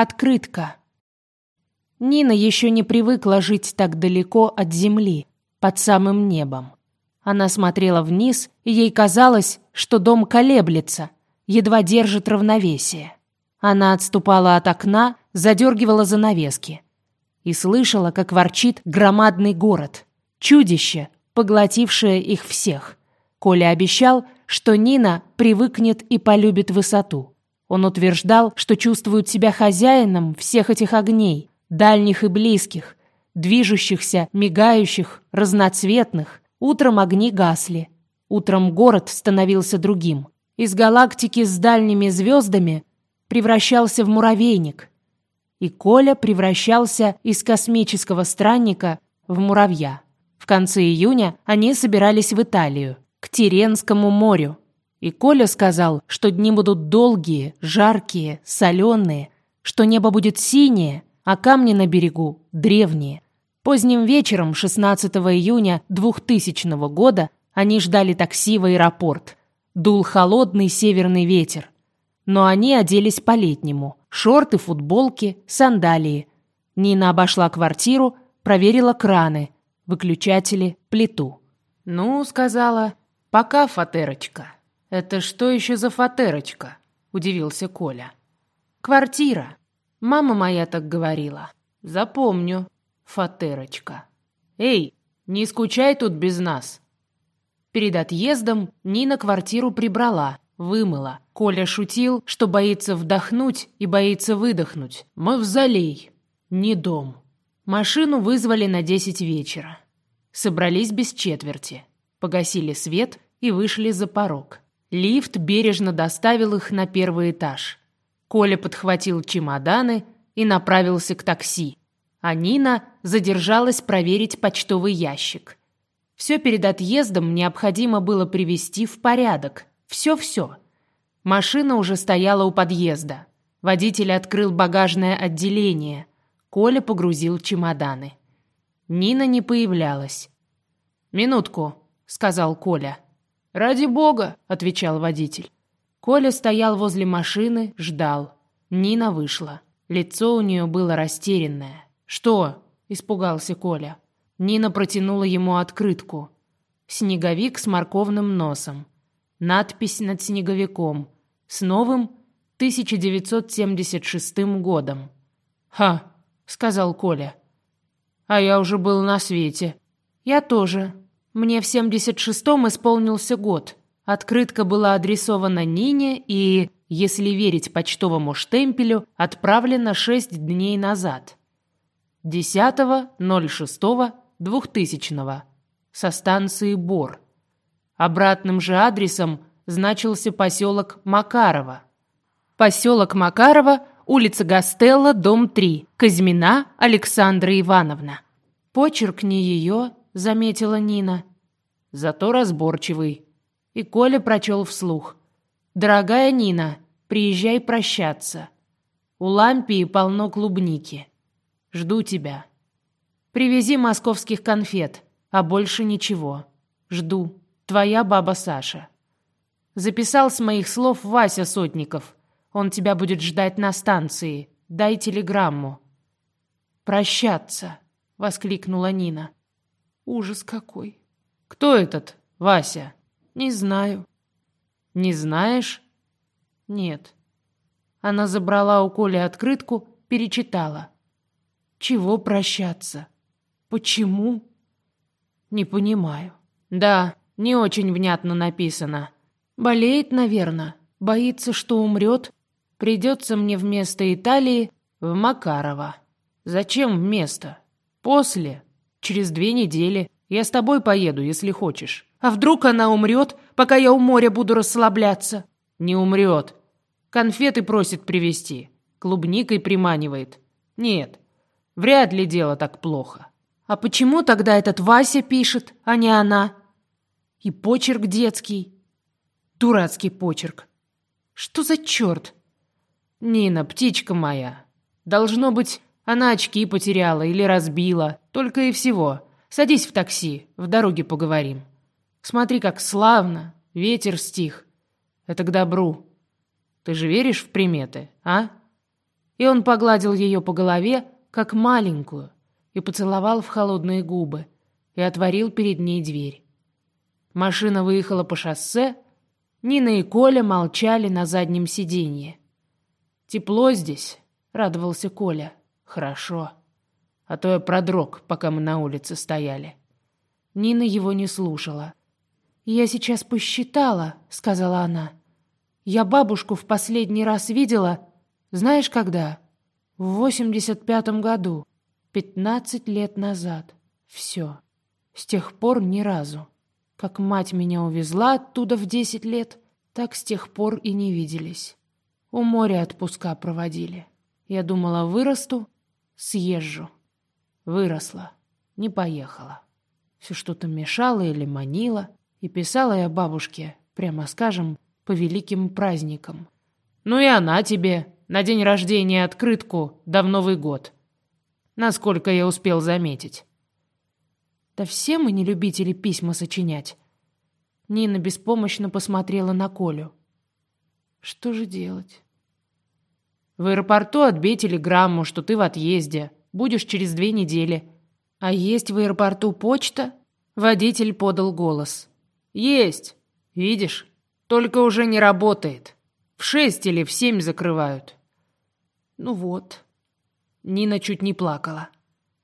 Открытка. Нина еще не привыкла жить так далеко от земли, под самым небом. Она смотрела вниз, и ей казалось, что дом колеблется, едва держит равновесие. Она отступала от окна, задергивала занавески и слышала, как ворчит громадный город, чудище, поглотившее их всех. Коля обещал, что Нина привыкнет и полюбит высоту. Он утверждал, что чувствует себя хозяином всех этих огней, дальних и близких, движущихся, мигающих, разноцветных. Утром огни гасли. Утром город становился другим. Из галактики с дальними звездами превращался в муравейник. И Коля превращался из космического странника в муравья. В конце июня они собирались в Италию, к Тиренскому морю. И Коля сказал, что дни будут долгие, жаркие, соленые, что небо будет синее, а камни на берегу древние. Поздним вечером 16 июня 2000 года они ждали такси в аэропорт. Дул холодный северный ветер. Но они оделись по-летнему. Шорты, футболки, сандалии. Нина обошла квартиру, проверила краны, выключатели, плиту. «Ну, — сказала, — пока, фатерочка». «Это что еще за фатерочка?» — удивился Коля. «Квартира. Мама моя так говорила. Запомню. Фатерочка. Эй, не скучай тут без нас». Перед отъездом Нина квартиру прибрала, вымыла. Коля шутил, что боится вдохнуть и боится выдохнуть. Мавзолей, не дом. Машину вызвали на десять вечера. Собрались без четверти. Погасили свет и вышли за порог. Лифт бережно доставил их на первый этаж. Коля подхватил чемоданы и направился к такси. А Нина задержалась проверить почтовый ящик. Все перед отъездом необходимо было привести в порядок. Все-все. Машина уже стояла у подъезда. Водитель открыл багажное отделение. Коля погрузил чемоданы. Нина не появлялась. «Минутку», — сказал Коля. «Ради бога!» — отвечал водитель. Коля стоял возле машины, ждал. Нина вышла. Лицо у нее было растерянное. «Что?» — испугался Коля. Нина протянула ему открытку. Снеговик с морковным носом. Надпись над снеговиком. С новым 1976 годом. «Ха!» — сказал Коля. «А я уже был на свете». «Я тоже», мне в 76-м исполнился год. Открытка была адресована Нине и, если верить почтовому штемпелю, отправлена 6 дней назад. 10.06.2000 со станции Бор. Обратным же адресом значился поселок Макарова. Поселок Макарова, улица Гастелла, дом 3, Казьмина Александра Ивановна. Почерк не ее, заметила Нина. Зато разборчивый. И Коля прочел вслух. «Дорогая Нина, приезжай прощаться. У Лампии полно клубники. Жду тебя. Привези московских конфет, а больше ничего. Жду. Твоя баба Саша». Записал с моих слов Вася Сотников. Он тебя будет ждать на станции. Дай телеграмму. «Прощаться!» — воскликнула Нина. Ужас какой. Кто этот, Вася? Не знаю. Не знаешь? Нет. Она забрала у Коли открытку, перечитала. Чего прощаться? Почему? Не понимаю. Да, не очень внятно написано. Болеет, наверное. Боится, что умрет. Придется мне вместо Италии в Макарова. Зачем вместо? После. Через две недели. Я с тобой поеду, если хочешь. А вдруг она умрет, пока я у моря буду расслабляться? Не умрет. Конфеты просит привезти. Клубникой приманивает. Нет, вряд ли дело так плохо. А почему тогда этот Вася пишет, а не она? И почерк детский. Дурацкий почерк. Что за черт? Нина, птичка моя. Должно быть, она очки потеряла или разбила. Только и всего. Садись в такси, в дороге поговорим. Смотри, как славно, ветер стих. Это к добру. Ты же веришь в приметы, а? И он погладил ее по голове, как маленькую, и поцеловал в холодные губы, и отворил перед ней дверь. Машина выехала по шоссе, Нина и Коля молчали на заднем сиденье. «Тепло здесь», — радовался Коля. «Хорошо. А то я продрог, пока мы на улице стояли». Нина его не слушала. «Я сейчас посчитала», — сказала она. «Я бабушку в последний раз видела, знаешь, когда? В восемьдесят пятом году, пятнадцать лет назад. Все. С тех пор ни разу. Как мать меня увезла оттуда в десять лет, так с тех пор и не виделись. У моря отпуска проводили. Я думала, вырасту, съезжу. Выросла, не поехала. Все что-то мешало или манило, и писала я бабушке, прямо скажем, по великим праздникам. Ну и она тебе на день рождения открытку, да в Новый год. Насколько я успел заметить. Да все мы не любители письма сочинять. Нина беспомощно посмотрела на Колю. Что же делать? В аэропорту отбей телеграмму, что ты в отъезде. Будешь через две недели. А есть в аэропорту почта? Водитель подал голос. Есть. Видишь? Только уже не работает. В шесть или в семь закрывают. Ну вот. Нина чуть не плакала.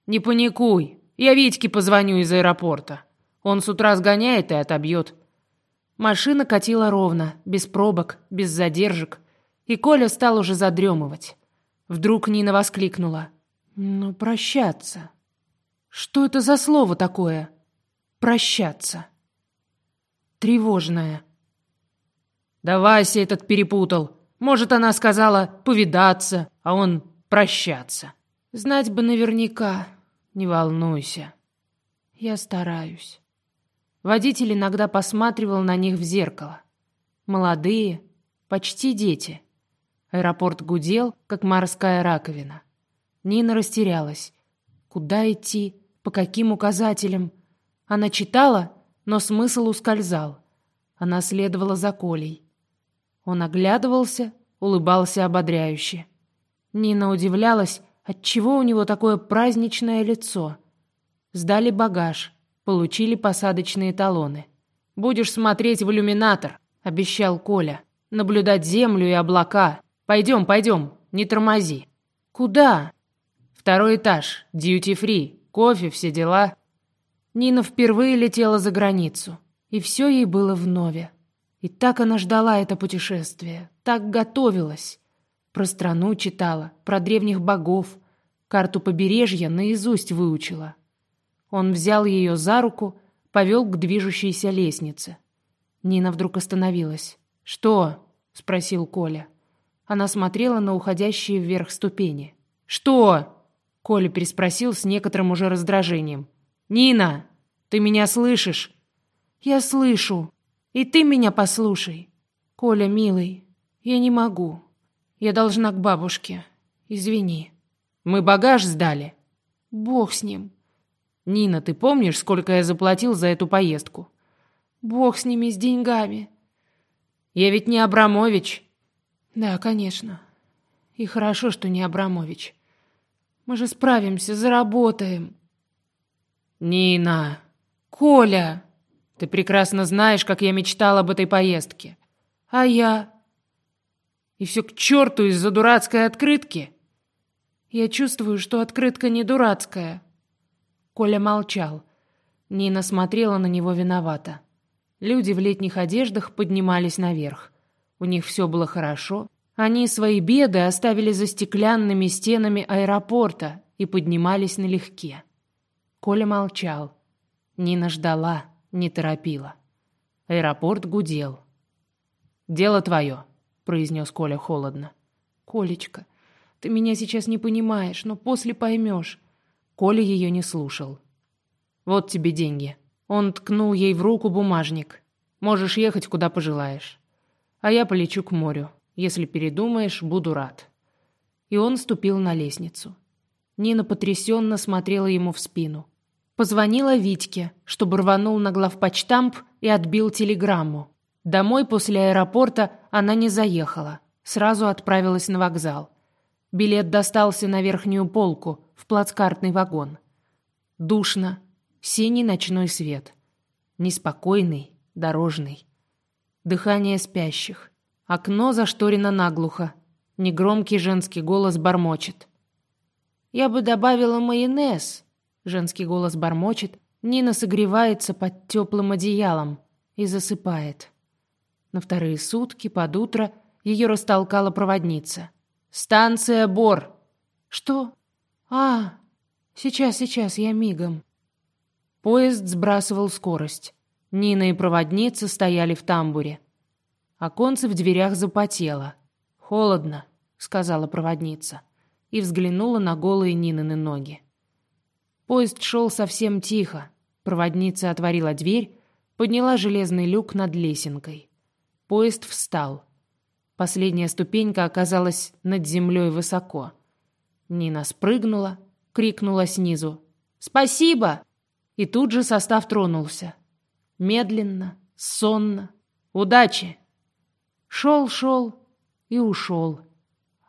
Не паникуй. Я Витьке позвоню из аэропорта. Он с утра сгоняет и отобьет. Машина катила ровно, без пробок, без задержек. И Коля стал уже задремывать. Вдруг Нина воскликнула. «Ну, прощаться. Что это за слово такое? Прощаться. Тревожное». «Да Вася этот перепутал. Может, она сказала «повидаться», а он «прощаться». Знать бы наверняка. Не волнуйся. Я стараюсь. Водитель иногда посматривал на них в зеркало. Молодые, почти дети. Аэропорт гудел, как морская раковина. Нина растерялась. Куда идти? По каким указателям? Она читала, но смысл ускользал. Она следовала за Колей. Он оглядывался, улыбался ободряюще. Нина удивлялась, отчего у него такое праздничное лицо. Сдали багаж, получили посадочные талоны. «Будешь смотреть в иллюминатор», — обещал Коля. «Наблюдать землю и облака. Пойдем, пойдем, не тормози». «Куда?» «Второй этаж, дьюти-фри, кофе, все дела». Нина впервые летела за границу, и все ей было вновь. И так она ждала это путешествие, так готовилась. Про страну читала, про древних богов, карту побережья наизусть выучила. Он взял ее за руку, повел к движущейся лестнице. Нина вдруг остановилась. «Что?» — спросил Коля. Она смотрела на уходящие вверх ступени. «Что?» — Коля переспросил с некоторым уже раздражением. «Нина, ты меня слышишь?» «Я слышу», и ты меня послушай. Коля, милый, я не могу. Я должна к бабушке. Извини. Мы багаж сдали. Бог с ним. Нина, ты помнишь, сколько я заплатил за эту поездку? Бог с ними, с деньгами. Я ведь не Абрамович. Да, конечно. И хорошо, что не Абрамович. Мы же справимся, заработаем. Нина. Коля. Ты прекрасно знаешь, как я мечтал об этой поездке. А я? И все к черту из-за дурацкой открытки. Я чувствую, что открытка не дурацкая. Коля молчал. Нина смотрела на него виновато. Люди в летних одеждах поднимались наверх. У них все было хорошо. Они свои беды оставили за стеклянными стенами аэропорта и поднимались налегке. Коля молчал. Нина ждала не торопила. Аэропорт гудел. «Дело твое», — произнес Коля холодно. «Колечка, ты меня сейчас не понимаешь, но после поймешь». Коля ее не слушал. «Вот тебе деньги». Он ткнул ей в руку бумажник. «Можешь ехать, куда пожелаешь. А я полечу к морю. Если передумаешь, буду рад». И он ступил на лестницу. Нина потрясенно смотрела ему в спину. Позвонила Витьке, чтобы рванул на главпочтамп и отбил телеграмму. Домой после аэропорта она не заехала, сразу отправилась на вокзал. Билет достался на верхнюю полку, в плацкартный вагон. Душно, синий ночной свет. Неспокойный, дорожный. Дыхание спящих. Окно зашторено наглухо. Негромкий женский голос бормочет. «Я бы добавила майонез», — женский голос бормочет. Нина согревается под теплым одеялом и засыпает. На вторые сутки под утро ее растолкала проводница. «Станция Бор!» «Что?» «А, сейчас, сейчас, я мигом». Поезд сбрасывал скорость. Нина и проводница стояли в тамбуре. Оконце в дверях запотело. «Холодно», — сказала проводница, и взглянула на голые Нинины ноги. Поезд шел совсем тихо. Проводница отворила дверь, подняла железный люк над лесенкой. Поезд встал. Последняя ступенька оказалась над землей высоко. Нина спрыгнула, крикнула снизу «Спасибо!» И тут же состав тронулся. Медленно, сонно. «Удачи!» Шел, шел и ушел,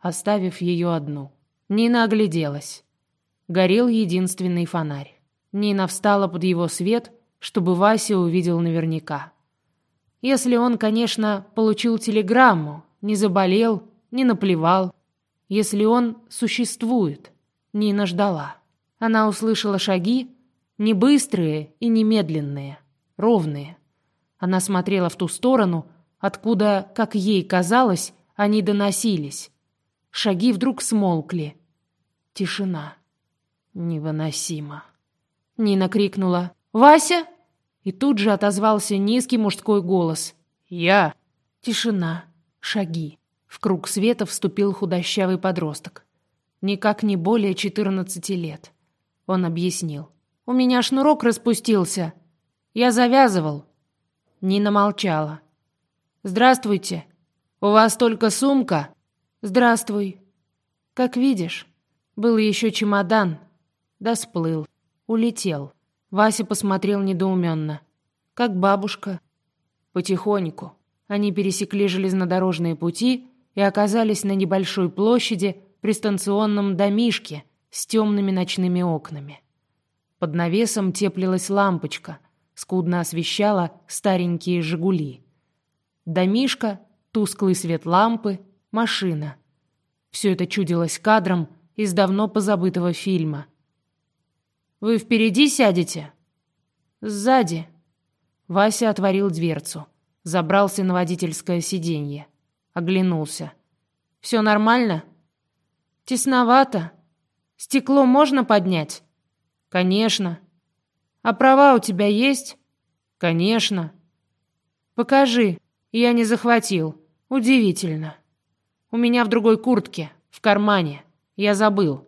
оставив ее одну. Нина огляделась. Горел единственный фонарь. Нина встала под его свет, чтобы Вася увидел наверняка. Если он, конечно, получил телеграмму, не заболел, не наплевал. Если он существует. Нина ждала. Она услышала шаги, не быстрые и не медленные, ровные. Она смотрела в ту сторону, откуда, как ей казалось, они доносились. Шаги вдруг смолкли. Тишина. Невыносимо. Нина крикнула «Вася!» И тут же отозвался низкий мужской голос. «Я!» Тишина. Шаги. В круг света вступил худощавый подросток. Никак не более четырнадцати лет. Он объяснил. «У меня шнурок распустился. Я завязывал». Нина молчала. «Здравствуйте. У вас только сумка?» «Здравствуй. Как видишь, был еще чемодан. Да сплыл. Улетел». Вася посмотрел недоуменно. «Как бабушка?» «Потихоньку». Они пересекли железнодорожные пути и оказались на небольшой площади при станционном домишке с темными ночными окнами. Под навесом теплилась лампочка, скудно освещала старенькие «Жигули». Домишка, тусклый свет лампы, машина. Все это чудилось кадром из давно позабытого фильма. «Вы впереди сядете?» «Сзади». Вася отворил дверцу. Забрался на водительское сиденье. Оглянулся. «Все нормально?» «Тесновато. Стекло можно поднять?» «Конечно». «А права у тебя есть?» «Конечно». «Покажи. Я не захватил. Удивительно. У меня в другой куртке, в кармане. Я забыл».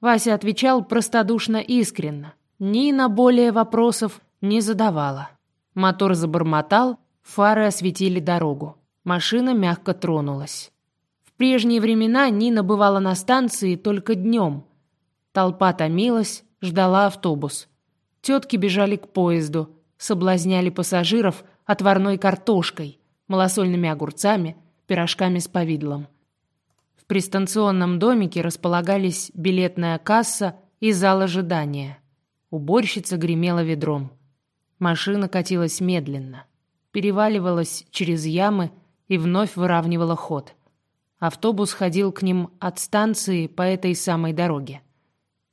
Вася отвечал простодушно искренно. Нина более вопросов не задавала. Мотор забормотал, Фары осветили дорогу. Машина мягко тронулась. В прежние времена Нина бывала на станции только днем. Толпа томилась, ждала автобус. Тетки бежали к поезду, соблазняли пассажиров отварной картошкой, малосольными огурцами, пирожками с повидлом. В пристанционном домике располагались билетная касса и зал ожидания. Уборщица гремела ведром. Машина катилась медленно переваливалась через ямы и вновь выравнивала ход. Автобус ходил к ним от станции по этой самой дороге.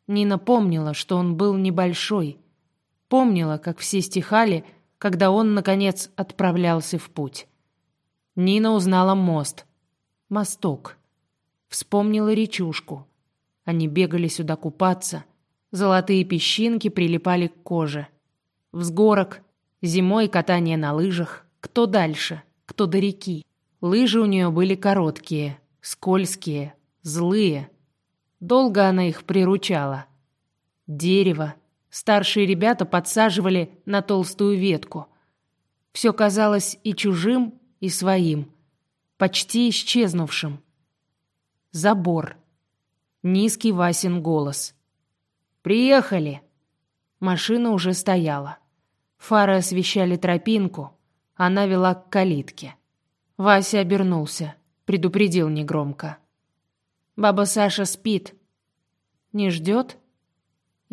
Нина помнила, что он был небольшой. Помнила, как все стихали, когда он, наконец, отправлялся в путь. Нина узнала мост. Мосток. Вспомнила речушку. Они бегали сюда купаться. Золотые песчинки прилипали к коже. Взгорок, Зимой катание на лыжах. Кто дальше, кто до реки. Лыжи у нее были короткие, скользкие, злые. Долго она их приручала. Дерево. Старшие ребята подсаживали на толстую ветку. Все казалось и чужим, и своим. Почти исчезнувшим. Забор. Низкий Васин голос. «Приехали!» Машина уже стояла. Фары освещали тропинку. Она вела к калитке. Вася обернулся, предупредил негромко. Баба Саша спит. Не ждет?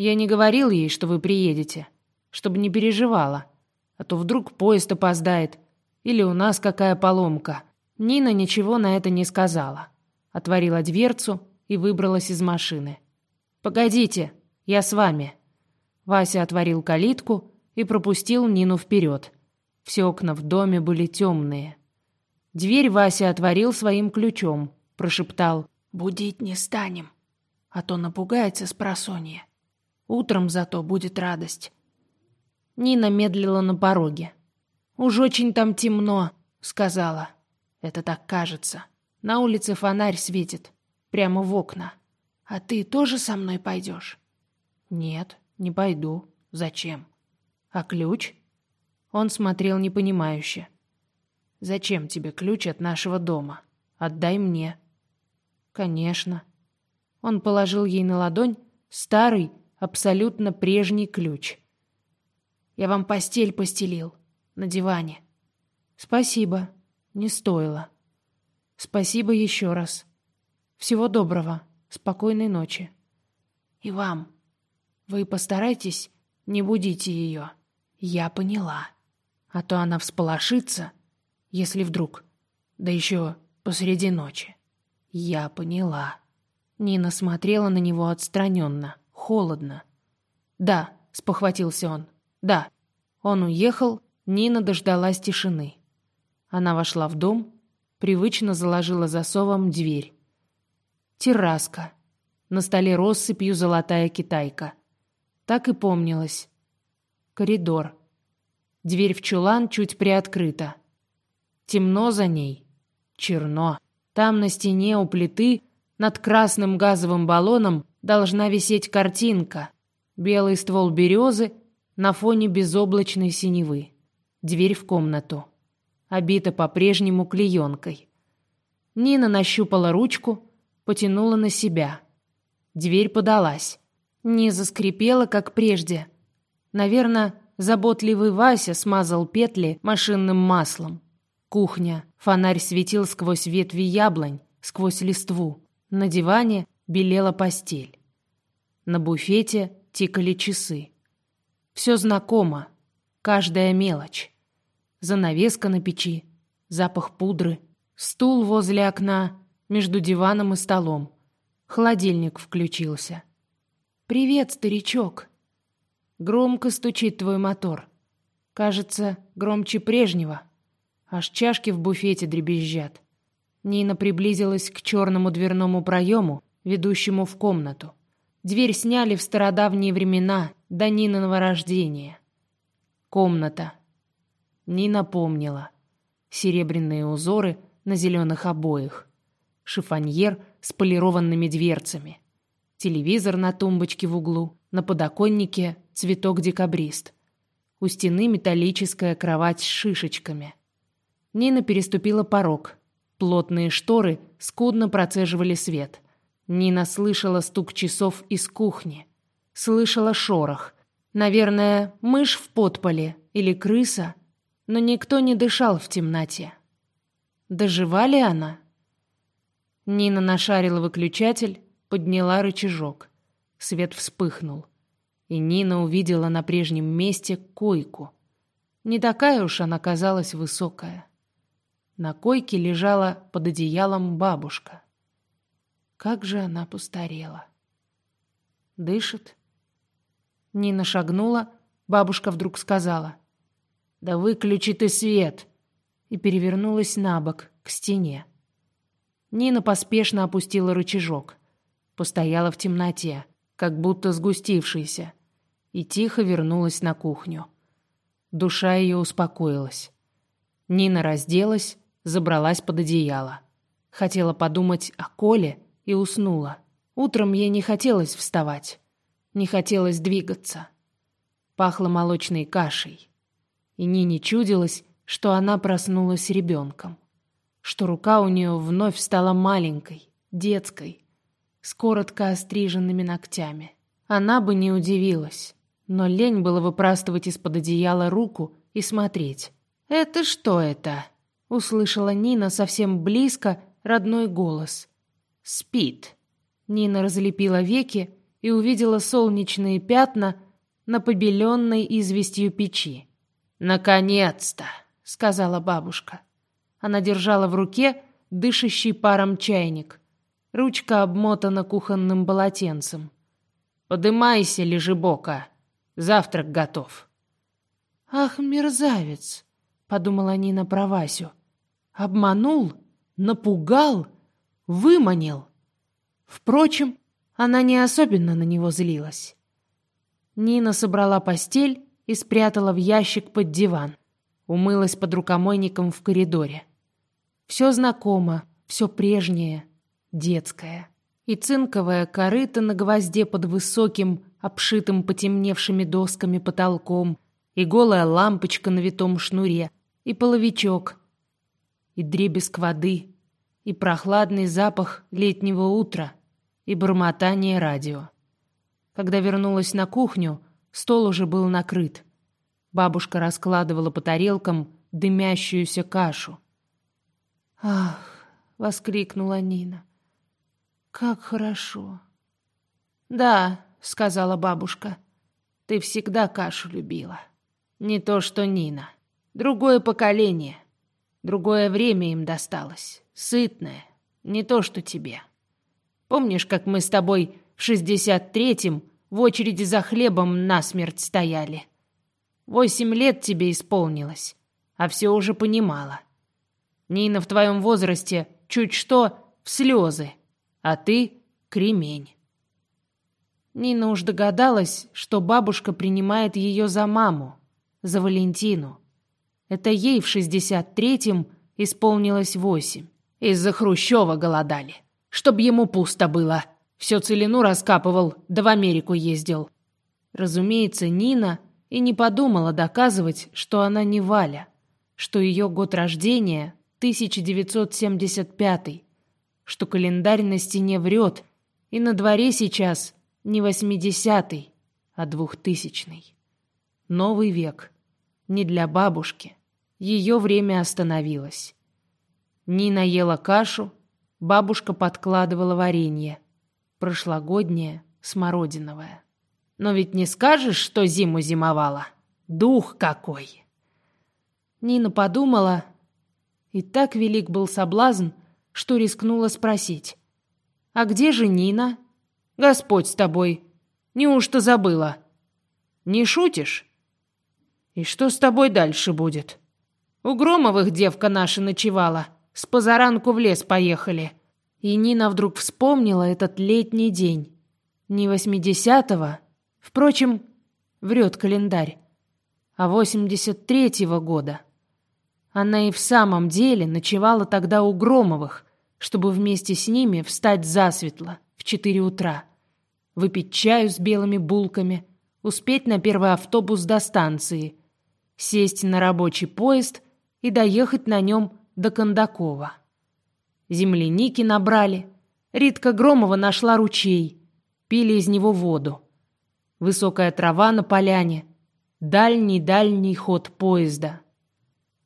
Я не говорил ей, что вы приедете, чтобы не переживала. А то вдруг поезд опоздает. Или у нас какая поломка. Нина ничего на это не сказала. Отворила дверцу и выбралась из машины. «Погодите, я с вами». Вася отворил калитку и пропустил Нину вперед. Все окна в доме были темные. Дверь Вася отворил своим ключом, прошептал «Будить не станем, а то напугается с просонья. Утром зато будет радость». Нина медлила на пороге. «Уж очень там темно», — сказала. «Это так кажется. На улице фонарь светит. Прямо в окна. А ты тоже со мной пойдешь?» «Нет, не пойду. Зачем?» «А ключ?» Он смотрел непонимающе. «Зачем тебе ключ от нашего дома? Отдай мне». «Конечно». Он положил ей на ладонь старый, абсолютно прежний ключ. Я вам постель постелил на диване. Спасибо, не стоило. Спасибо еще раз. Всего доброго, спокойной ночи. И вам. Вы постарайтесь, не будите ее. Я поняла. А то она всполошится, если вдруг. Да еще посреди ночи. Я поняла. Нина смотрела на него отстраненно, холодно. «Да», — спохватился он, да, он уехал, Нина дождалась тишины. Она вошла в дом, привычно заложила засовом дверь. Терраска. На столе россыпью золотая китайка. Так и помнилось. Коридор. Дверь в чулан чуть приоткрыта. Темно за ней. Черно. Там на стене у плиты над красным газовым баллоном должна висеть картинка. Белый ствол березы на фоне безоблачной синевы. Дверь в комнату. Обита по-прежнему клеенкой. Нина нащупала ручку, потянула на себя. Дверь подалась. Не заскрипела, как прежде. Наверное, заботливый Вася смазал петли машинным маслом. Кухня. Фонарь светил сквозь ветви яблонь, сквозь листву. На диване белела постель. На буфете тикали часы. Все знакомо, каждая мелочь. Занавеска на печи, запах пудры, стул возле окна, между диваном и столом. Холодильник включился. «Привет, старичок!» Громко стучит твой мотор. Кажется, громче прежнего. Аж чашки в буфете дребезжат. Нина приблизилась к черному дверному проему, ведущему в комнату. Дверь сняли в стародавние времена, до Нининого рождения. Комната. Нина помнила. Серебряные узоры на зеленых обоях. Шифоньер с полированными дверцами. Телевизор на тумбочке в углу. На подоконнике цветок-декабрист. У стены металлическая кровать с шишечками. Нина переступила порог. Плотные шторы скудно процеживали свет. Нина слышала стук часов из кухни слышала шорох. Наверное, мышь в подполе или крыса, но никто не дышал в темноте. Дожива ли она? Нина нашарила выключатель, подняла рычажок. Свет вспыхнул, и Нина увидела на прежнем месте койку. Не такая уж она казалась высокая. На койке лежала под одеялом бабушка. Как же она постарела. Дышит, Нина шагнула, бабушка вдруг сказала. «Да выключи ты свет!» и перевернулась на бок, к стене. Нина поспешно опустила рычажок. Постояла в темноте, как будто сгустившейся, и тихо вернулась на кухню. Душа ее успокоилась. Нина разделась, забралась под одеяло. Хотела подумать о Коле и уснула. Утром ей не хотелось вставать. Не хотелось двигаться. Пахло молочной кашей. И Нине чудилось, что она проснулась ребенком. Что рука у нее вновь стала маленькой, детской, с коротко остриженными ногтями. Она бы не удивилась, но лень было выпрастывать из-под одеяла руку и смотреть. «Это что это?» — услышала Нина совсем близко родной голос. Спит. Нина разлепила веки и увидела солнечные пятна на побеленной известью печи. «Наконец-то!» — сказала бабушка. Она держала в руке дышащий паром чайник. Ручка обмотана кухонным полотенцем. «Подымайся, лежебока, завтрак готов». «Ах, мерзавец!» — подумала Нина про Васю. «Обманул, напугал, выманил». Впрочем, она не особенно на него злилась. Нина собрала постель и спрятала в ящик под диван. Умылась под рукомойником в коридоре. Все знакомо, все прежнее, детское. И цинковая корыта на гвозде под высоким, обшитым потемневшими досками потолком, и голая лампочка на витом шнуре, и половичок, и дребезг воды, и прохладный запах летнего утра, и бормотание радио. Когда вернулась на кухню, стол уже был накрыт. Бабушка раскладывала по тарелкам дымящуюся кашу. «Ах!» — воскликнула Нина. «Как хорошо!» «Да», — сказала бабушка, — «ты всегда кашу любила. Не то что Нина. Другое поколение. Другое время им досталось. Сытное. Не то что тебе. Помнишь, как мы с тобой в шестьдесят третьем в очереди за хлебом насмерть стояли? Восемь лет тебе исполнилось, а все уже понимала. Нина в твоем возрасте чуть что в слезы, а ты — кремень. Нина уж догадалась, что бабушка принимает ее за маму, за Валентину. Это ей в шестьдесят третьем исполнилось восемь. Из-за Хрущева голодали. Чтоб ему пусто было. Все целину раскапывал, да в Америку ездил. Разумеется, Нина и не подумала доказывать, что она не Валя, что ее год рождения 1975, что календарь на стене врет, и на дворе сейчас не 80-й, а двухтысячный. Новый век. Не для бабушки. Ее время остановилось. Нина ела кашу, бабушка подкладывала варенье. Прошлогоднее, смородиновое. Но ведь не скажешь, что зиму зимовала. Дух какой! Нина подумала, и так велик был соблазн, что рискнула спросить. «А где же Нина?» «Господь с тобой! Неужто забыла?» «Не шутишь?» «И что с тобой дальше будет?» «У Громовых девка наша ночевала. С позаранку в лес поехали». И Нина вдруг вспомнила этот летний день. Не восьмидесятого, Впрочем, врет календарь. А 83-го года. Она и в самом деле ночевала тогда у Громовых, чтобы вместе с ними встать засветло в 4 утра, выпить чаю с белыми булками, успеть на первый автобус до станции, сесть на рабочий поезд и доехать на нем до Кондакова. Земляники набрали. Ритка Громова нашла ручей. Пили из него воду высокая трава на поляне, дальний-дальний ход поезда.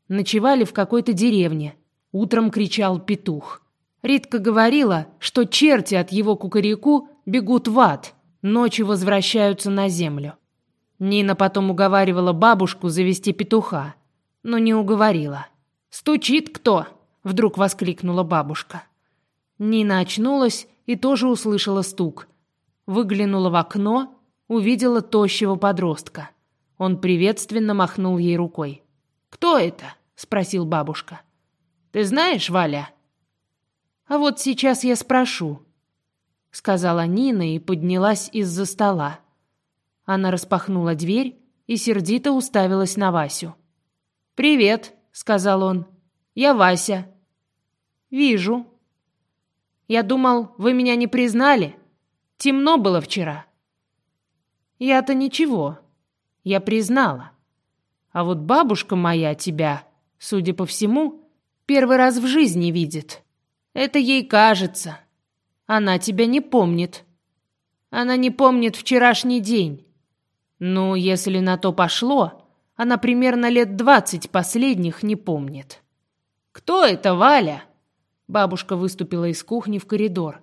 Ночевали в какой-то деревне. Утром кричал петух. Ритка говорила, что черти от его кукареку бегут в ад, ночью возвращаются на землю. Нина потом уговаривала бабушку завести петуха, но не уговорила. «Стучит кто?» — вдруг воскликнула бабушка. Нина очнулась и тоже услышала стук. Выглянула в окно увидела тощего подростка. Он приветственно махнул ей рукой. «Кто это?» — спросил бабушка. «Ты знаешь, Валя?» «А вот сейчас я спрошу», — сказала Нина и поднялась из-за стола. Она распахнула дверь и сердито уставилась на Васю. «Привет», — сказал он. «Я Вася». «Вижу». «Я думал, вы меня не признали. Темно было вчера». Я-то ничего. Я признала. А вот бабушка моя тебя, судя по всему, первый раз в жизни видит. Это ей кажется. Она тебя не помнит. Она не помнит вчерашний день. Ну, если на то пошло, она примерно лет двадцать последних не помнит. «Кто это, Валя?» Бабушка выступила из кухни в коридор.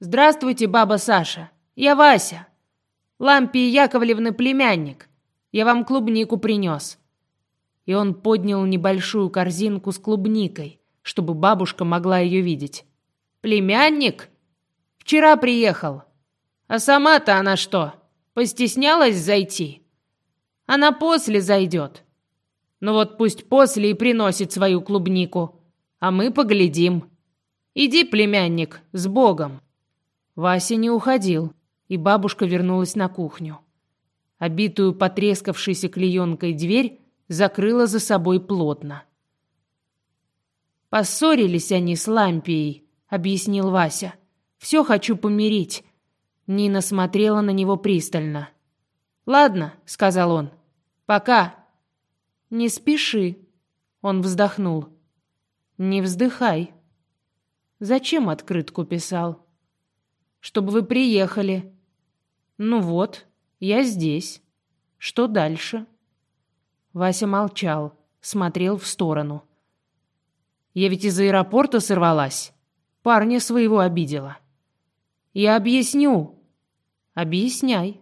«Здравствуйте, баба Саша. Я Вася. Лампии Яковлевны племянник. Я вам клубнику принес». И он поднял небольшую корзинку с клубникой, чтобы бабушка могла ее видеть. «Племянник? Вчера приехал. А сама-то она что, постеснялась зайти? Она после зайдет. Ну вот пусть после и приносит свою клубнику, а мы поглядим. Иди, племянник, с Богом». Вася не уходил, и бабушка вернулась на кухню. Обитую потрескавшейся клеенкой дверь закрыла за собой плотно. «Поссорились они с Лампией», — объяснил Вася. «Все хочу помирить». Нина смотрела на него пристально. «Ладно», — сказал он. «Пока». «Не спеши», — он вздохнул. «Не вздыхай». «Зачем открытку писал?» «Чтобы вы приехали». «Ну вот, я здесь. Что дальше?» Вася молчал, смотрел в сторону. Я ведь из аэропорта сорвалась. Парня своего обидела. Я объясню. Объясняй.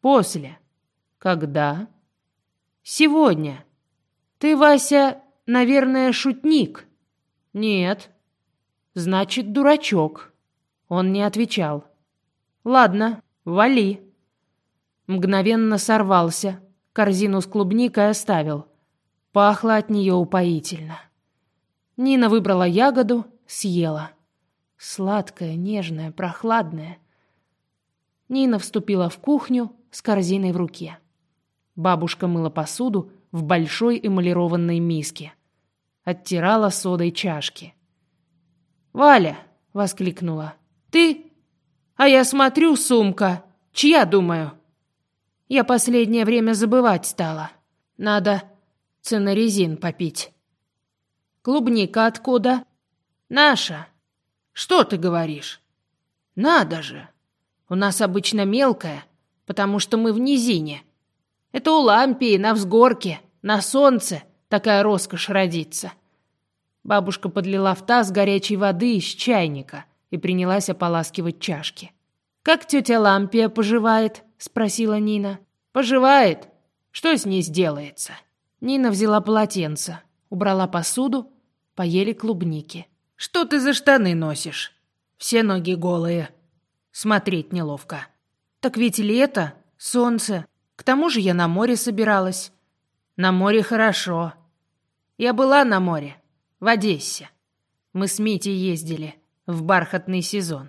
После. Когда? Сегодня. Ты, Вася, наверное, шутник. Нет. Значит, дурачок. Он не отвечал. Ладно, вали. Мгновенно сорвался. Корзину с клубникой оставил. Пахло от нее упоительно. Нина выбрала ягоду, съела. Сладкая, нежная, прохладная. Нина вступила в кухню с корзиной в руке. Бабушка мыла посуду в большой эмалированной миске. Оттирала содой чашки. «Валя!» — воскликнула. «Ты? А я смотрю, сумка. Чья, думаю?» Я последнее время забывать стала. Надо цинорезин попить. Клубника откуда? Наша. Что ты говоришь? Надо же. У нас обычно мелкая, потому что мы в низине. Это у лампии, на взгорке, на солнце такая роскошь родится. Бабушка подлила в таз горячей воды из чайника и принялась ополаскивать чашки. «Как тетя Лампия поживает?» — спросила Нина. «Поживает. Что с ней сделается?» Нина взяла полотенце, убрала посуду Поели клубники. «Что ты за штаны носишь? Все ноги голые. Смотреть неловко. Так ведь лето, солнце. К тому же я на море собиралась. На море хорошо. Я была на море, в Одессе. Мы с Митей ездили в бархатный сезон.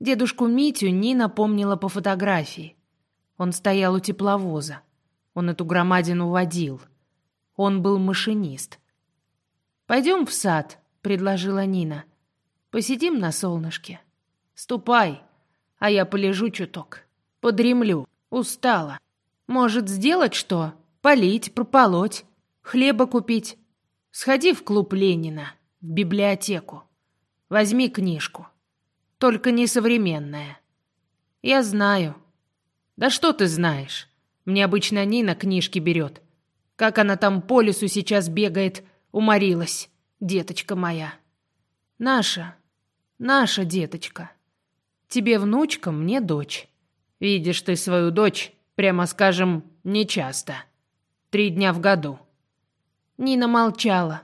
Дедушку Митю Нина помнила по фотографии. Он стоял у тепловоза. Он эту громадину водил. Он был машинист. «Пойдем в сад», — предложила Нина. «Посидим на солнышке». «Ступай, а я полежу чуток. Подремлю. Устала. Может, сделать что? Полить, прополоть, хлеба купить. Сходи в клуб Ленина, в библиотеку. Возьми книжку. Только не современная. Я знаю. Да что ты знаешь? Мне обычно Нина книжки берет. Как она там по лесу сейчас бегает, Уморилась, деточка моя. Наша, наша деточка. Тебе внучка, мне дочь. Видишь ты свою дочь, прямо скажем, нечасто. Три дня в году. Нина молчала.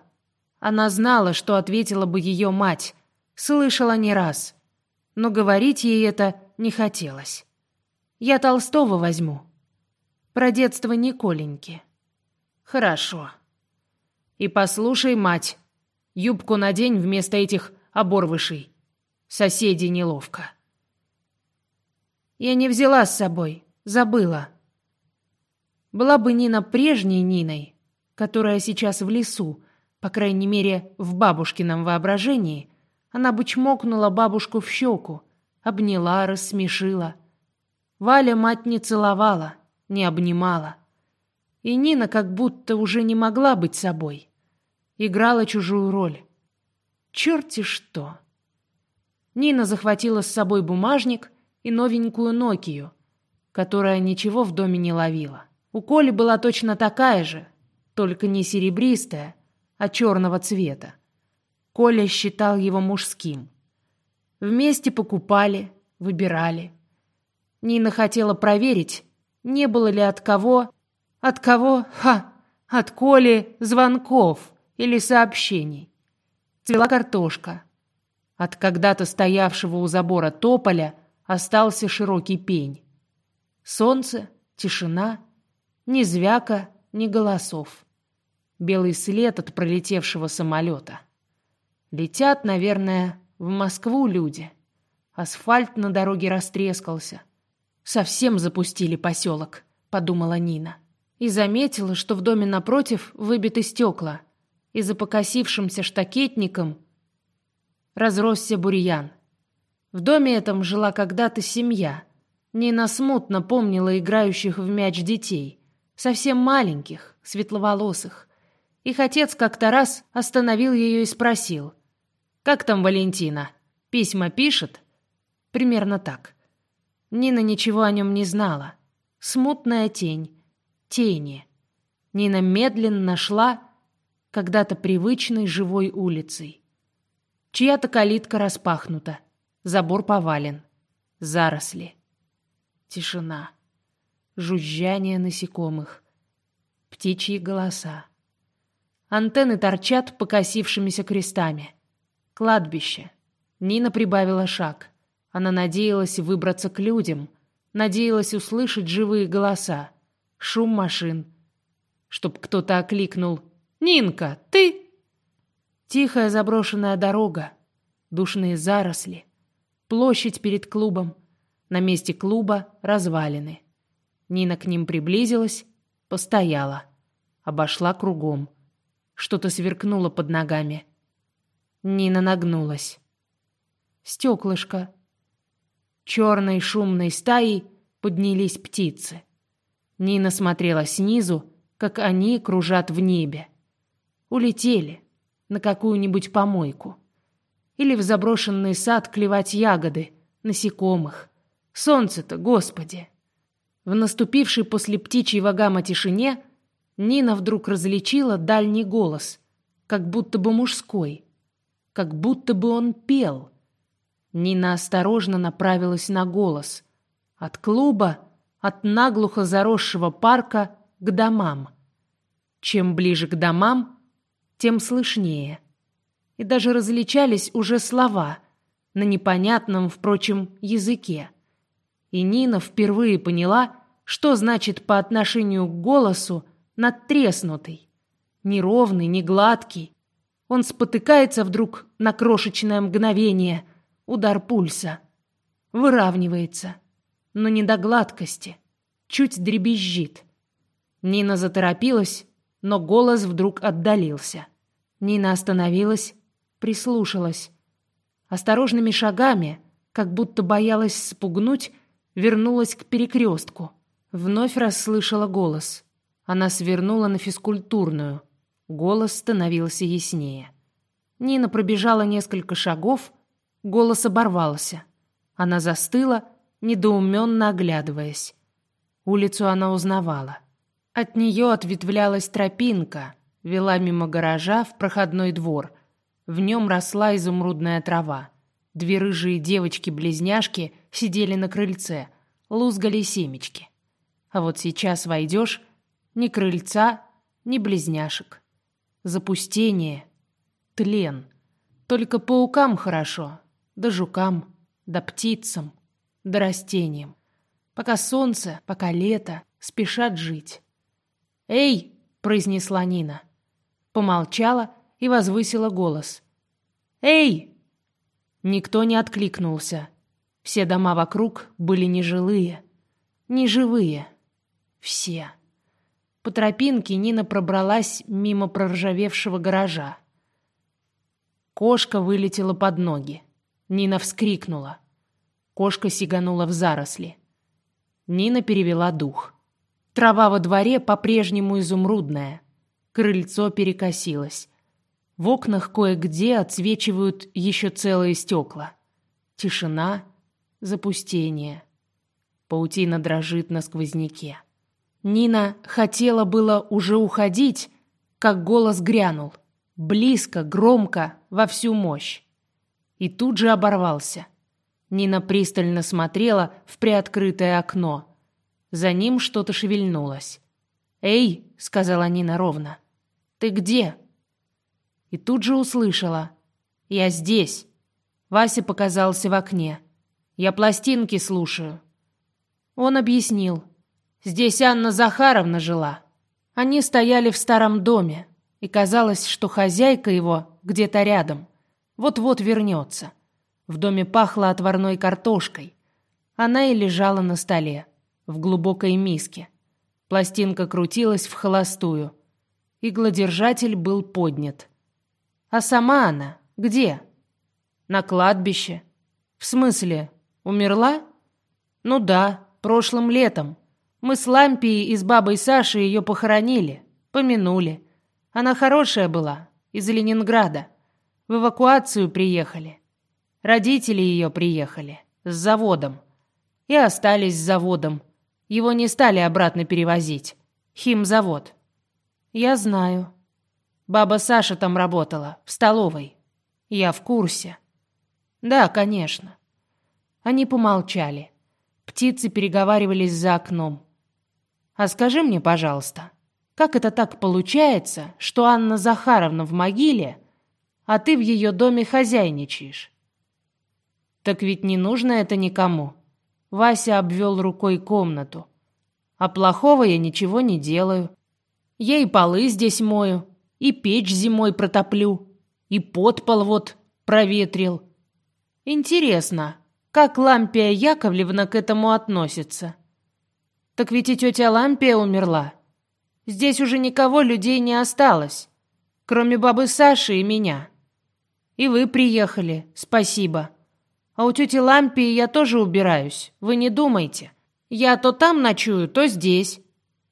Она знала, что ответила бы ее мать. Слышала не раз. Но говорить ей это не хотелось. Я Толстого возьму. Про детство Николеньки. Хорошо. И послушай, мать, юбку надень вместо этих оборвышей. Соседей неловко. Я не взяла с собой, забыла. Была бы Нина прежней Ниной, которая сейчас в лесу, по крайней мере, в бабушкином воображении, она бы чмокнула бабушку в щеку, обняла, рассмешила. Валя мать не целовала, не обнимала. И Нина как будто уже не могла быть собой играла чужую роль. Черти что! Нина захватила с собой бумажник и новенькую Нокию, которая ничего в доме не ловила. У Коли была точно такая же, только не серебристая, а черного цвета. Коля считал его мужским. Вместе покупали, выбирали. Нина хотела проверить, не было ли от кого, от кого, ха, от Коли звонков или сообщений. Цвела картошка. От когда-то стоявшего у забора тополя остался широкий пень. Солнце, тишина, ни звяка, ни голосов. Белый след от пролетевшего самолета. Летят, наверное, в Москву люди. Асфальт на дороге растрескался. Совсем запустили поселок, подумала Нина. И заметила, что в доме напротив выбиты стекла. И за покосившимся штакетником разросся бурьян. В доме этом жила когда-то семья. Нина смутно помнила играющих в мяч детей. Совсем маленьких, светловолосых. Их отец как-то раз остановил ее и спросил. «Как там Валентина? Письма пишет?» Примерно так. Нина ничего о нем не знала. Смутная тень. Тени. Нина медленно шла когда-то привычной живой улицей. Чья-то калитка распахнута. Забор повален. Заросли. Тишина. Жужжание насекомых. Птичьи голоса. Антенны торчат покосившимися крестами. Кладбище. Нина прибавила шаг. Она надеялась выбраться к людям, надеялась услышать живые голоса, шум машин, чтоб кто-то окликнул «Нинка, ты?» Тихая заброшенная дорога, душные заросли, площадь перед клубом, на месте клуба развалины. Нина к ним приблизилась, постояла, обошла кругом. Что-то сверкнуло под ногами. Нина нагнулась. Стеклышко черной шумной стаей поднялись птицы. Нина смотрела снизу, как они кружат в небе. Улетели на какую-нибудь помойку. Или в заброшенный сад клевать ягоды, насекомых. Солнце-то, Господи! В наступившей после птичьего гамма тишине Нина вдруг различила дальний голос, как будто бы мужской, как будто бы он пел — Нина осторожно направилась на голос. От клуба, от наглухо заросшего парка к домам. Чем ближе к домам, тем слышнее. И даже различались уже слова на непонятном, впрочем, языке. И Нина впервые поняла, что значит по отношению к голосу надтреснутый. Неровный, не гладкий. Он спотыкается вдруг на крошечное мгновение — удар пульса. Выравнивается, но не до гладкости, чуть дребезжит. Нина заторопилась, но голос вдруг отдалился. Нина остановилась, прислушалась. Осторожными шагами, как будто боялась спугнуть, вернулась к перекрестку. Вновь расслышала голос. Она свернула на физкультурную. Голос становился яснее. Нина пробежала несколько шагов, Голос оборвался. Она застыла, недоуменно оглядываясь. Улицу она узнавала. От нее ответвлялась тропинка, вела мимо гаража в проходной двор. В нем росла изумрудная трава. Две рыжие девочки-близняшки сидели на крыльце, лузгали семечки. А вот сейчас войдешь — ни крыльца, ни близняшек. Запустение, тлен. Только паукам хорошо, да жукам, да птицам, да растениям. Пока солнце, пока лето, спешат жить. «Эй!» — произнесла Нина. Помолчала и возвысила голос. «Эй!» Никто не откликнулся. Все дома вокруг были нежилые, неживые. Все. По тропинке Нина пробралась мимо проржавевшего гаража. Кошка вылетела под ноги. Нина вскрикнула. Кошка сиганула в заросли. Нина перевела дух. Трава во дворе по-прежнему изумрудная. Крыльцо перекосилось. В окнах кое-где отсвечивают еще целые стекла. Тишина, запустение. Паутина дрожит на сквозняке. Нина хотела было уже уходить, как голос грянул. Близко, громко, во всю мощь. И тут же оборвался. Нина пристально смотрела в приоткрытое окно. За ним что-то шевельнулось. «Эй!» — сказала Нина ровно. «Ты где?» И тут же услышала. «Я здесь». Вася показался в окне. «Я пластинки слушаю». Он объяснил. «Здесь Анна Захаровна жила. Они стояли в старом доме, и казалось, что хозяйка его где-то рядом. Вот-вот вернется. В доме пахло отварной картошкой. Она и лежала на столе, в глубокой миске. Пластинка крутилась в холостую. Иглодержатель был поднят. А сама она где? На кладбище. В смысле, умерла? Ну да, прошлым летом. Мы с Лампией и с бабой Сашей ее похоронили, помянули. Она хорошая была, из Ленинграда. В эвакуацию приехали. Родители ее приехали, с заводом. И остались с заводом. Его не стали обратно перевозить. Химзавод. Я знаю. Баба Саша там работала, в столовой. Я в курсе. Да, конечно. Они помолчали. Птицы переговаривались за окном. А скажи мне, пожалуйста, как это так получается, что Анна Захаровна в могиле, а ты в ее доме хозяйничаешь? Так ведь не нужно это никому. Вася обвел рукой комнату. А плохого я ничего не делаю. Я и полы здесь мою, и печь зимой протоплю, и подпол вот проветрил. Интересно, как Лампия Яковлевна к этому относится? Так ведь и тетя Лампия умерла. Здесь уже никого людей не осталось, кроме бабы Саши и меня. И вы приехали, спасибо. А у тети Лампии я тоже убираюсь, вы не думайте. Я то там ночую, то здесь.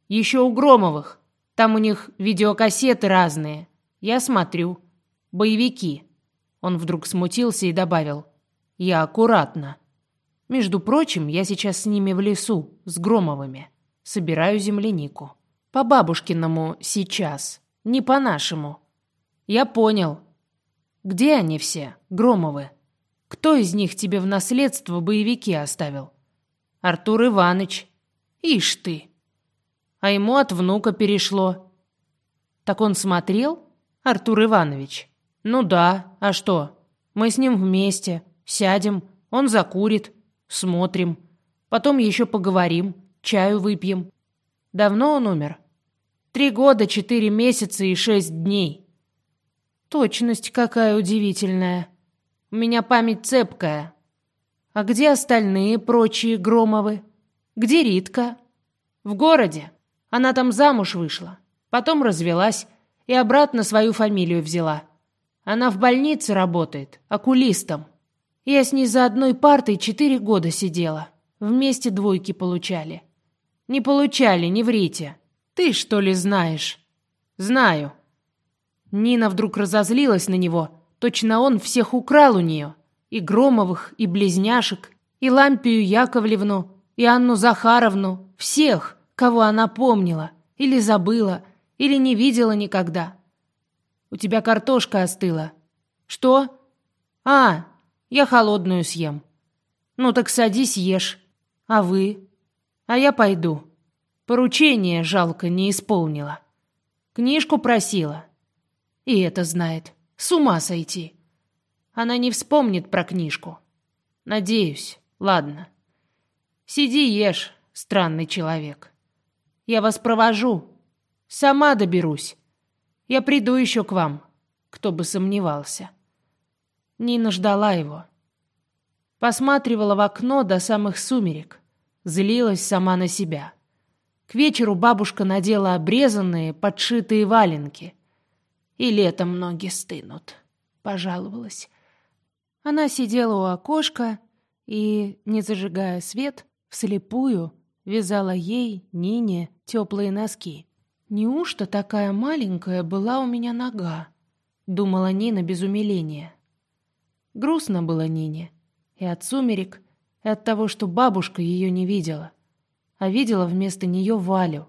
Еще у Громовых. Там у них видеокассеты разные. Я смотрю. Боевики. Он вдруг смутился и добавил. Я аккуратно. Между прочим, я сейчас с ними в лесу, с Громовыми. Собираю землянику. По бабушкиному сейчас, не по-нашему. Я понял. Где они все, Громовы? Кто из них тебе в наследство боевики оставил? Артур Иваныч. Ишь ты. А ему от внука перешло. Так он смотрел? Артур Иванович. Ну да, а что? Мы с ним вместе. Сядем, он закурит. Смотрим. Потом еще поговорим, чаю выпьем. Давно он умер? Три года, четыре месяца и шесть дней. Точность какая удивительная. У меня память цепкая. А где остальные прочие Громовы? Где Ритка? В городе. Она там замуж вышла. Потом развелась и обратно свою фамилию взяла. Она в больнице работает, окулистом. Я с ней за одной партой четыре года сидела. Вместе двойки получали. Не получали, не врите. Ты что ли знаешь? Знаю. Нина вдруг разозлилась на него. Точно он всех украл у нее. И Громовых, и Близняшек, и Лампию Яковлевну, и Анну Захаровну. Всех, кого она помнила. Или забыла, или не видела никогда. У тебя картошка остыла. Что? А, я холодную съем. Ну так садись, ешь. А вы? А я пойду. Поручение жалко не исполнила. Книжку просила. И это знает. С ума сойти. Она не вспомнит про книжку. Надеюсь. Ладно. Сиди, ешь, странный человек. Я вас провожу. Сама доберусь. Я приду еще к вам, кто бы сомневался. Нина ждала его. Посматривала в окно до самых сумерек. Злилась сама на себя. К вечеру бабушка надела обрезанные, подшитые валенки. И летом ноги стынут, пожаловалась. Она сидела у окошка и, не зажигая свет, вслепую вязала ей, Нине, теплые носки. «Неужто такая маленькая была у меня нога?» — думала Нина без умиления. Грустно было Нине. И от сумерек, и от того, что бабушка ее не видела. А видела вместо нее Валю.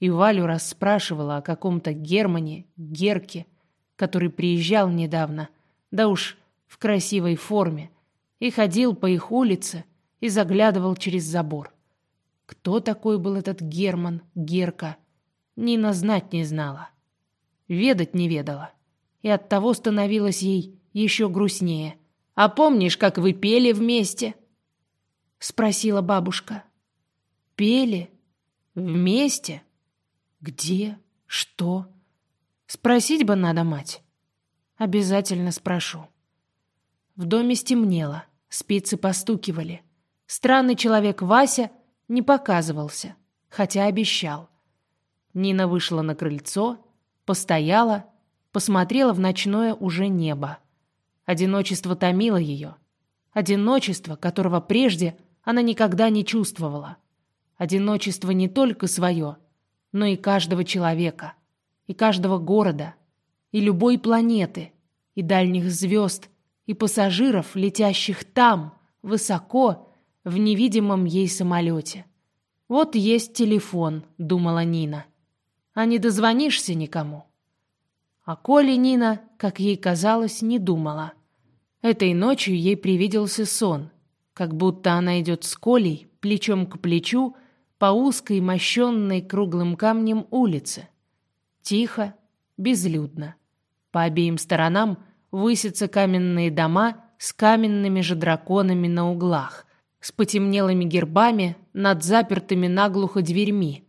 И Валю расспрашивала о каком-то Германе, Герке, который приезжал недавно. Да уж, в красивой форме и ходил по их улице и заглядывал через забор. Кто такой был этот Герман, Герка, Нина знать не знала. Ведать не ведала. И оттого становилось ей еще грустнее. «А помнишь, как вы пели вместе?» — спросила бабушка. «Пели? Вместе? Где? Что?» «Спросить бы надо, мать». «Обязательно спрошу». В доме стемнело, спицы постукивали. Странный человек Вася не показывался, хотя обещал. Нина вышла на крыльцо, постояла, посмотрела в ночное уже небо. Одиночество томило ее. Одиночество, которого прежде она никогда не чувствовала. Одиночество не только свое, но и каждого человека, и каждого города, и любой планеты, и дальних звезд, и пассажиров, летящих там, высоко, в невидимом ей самолете. «Вот есть телефон», — думала Нина. «А не дозвонишься никому». А Коле Нина, как ей казалось, не думала. Этой ночью ей привиделся сон, как будто она идет с Колей плечом к плечу по узкой, мощенной круглым камнем улице. Тихо, безлюдно. По обеим сторонам высятся каменные дома с каменными же драконами на углах, с потемнелыми гербами над запертыми наглухо дверьми.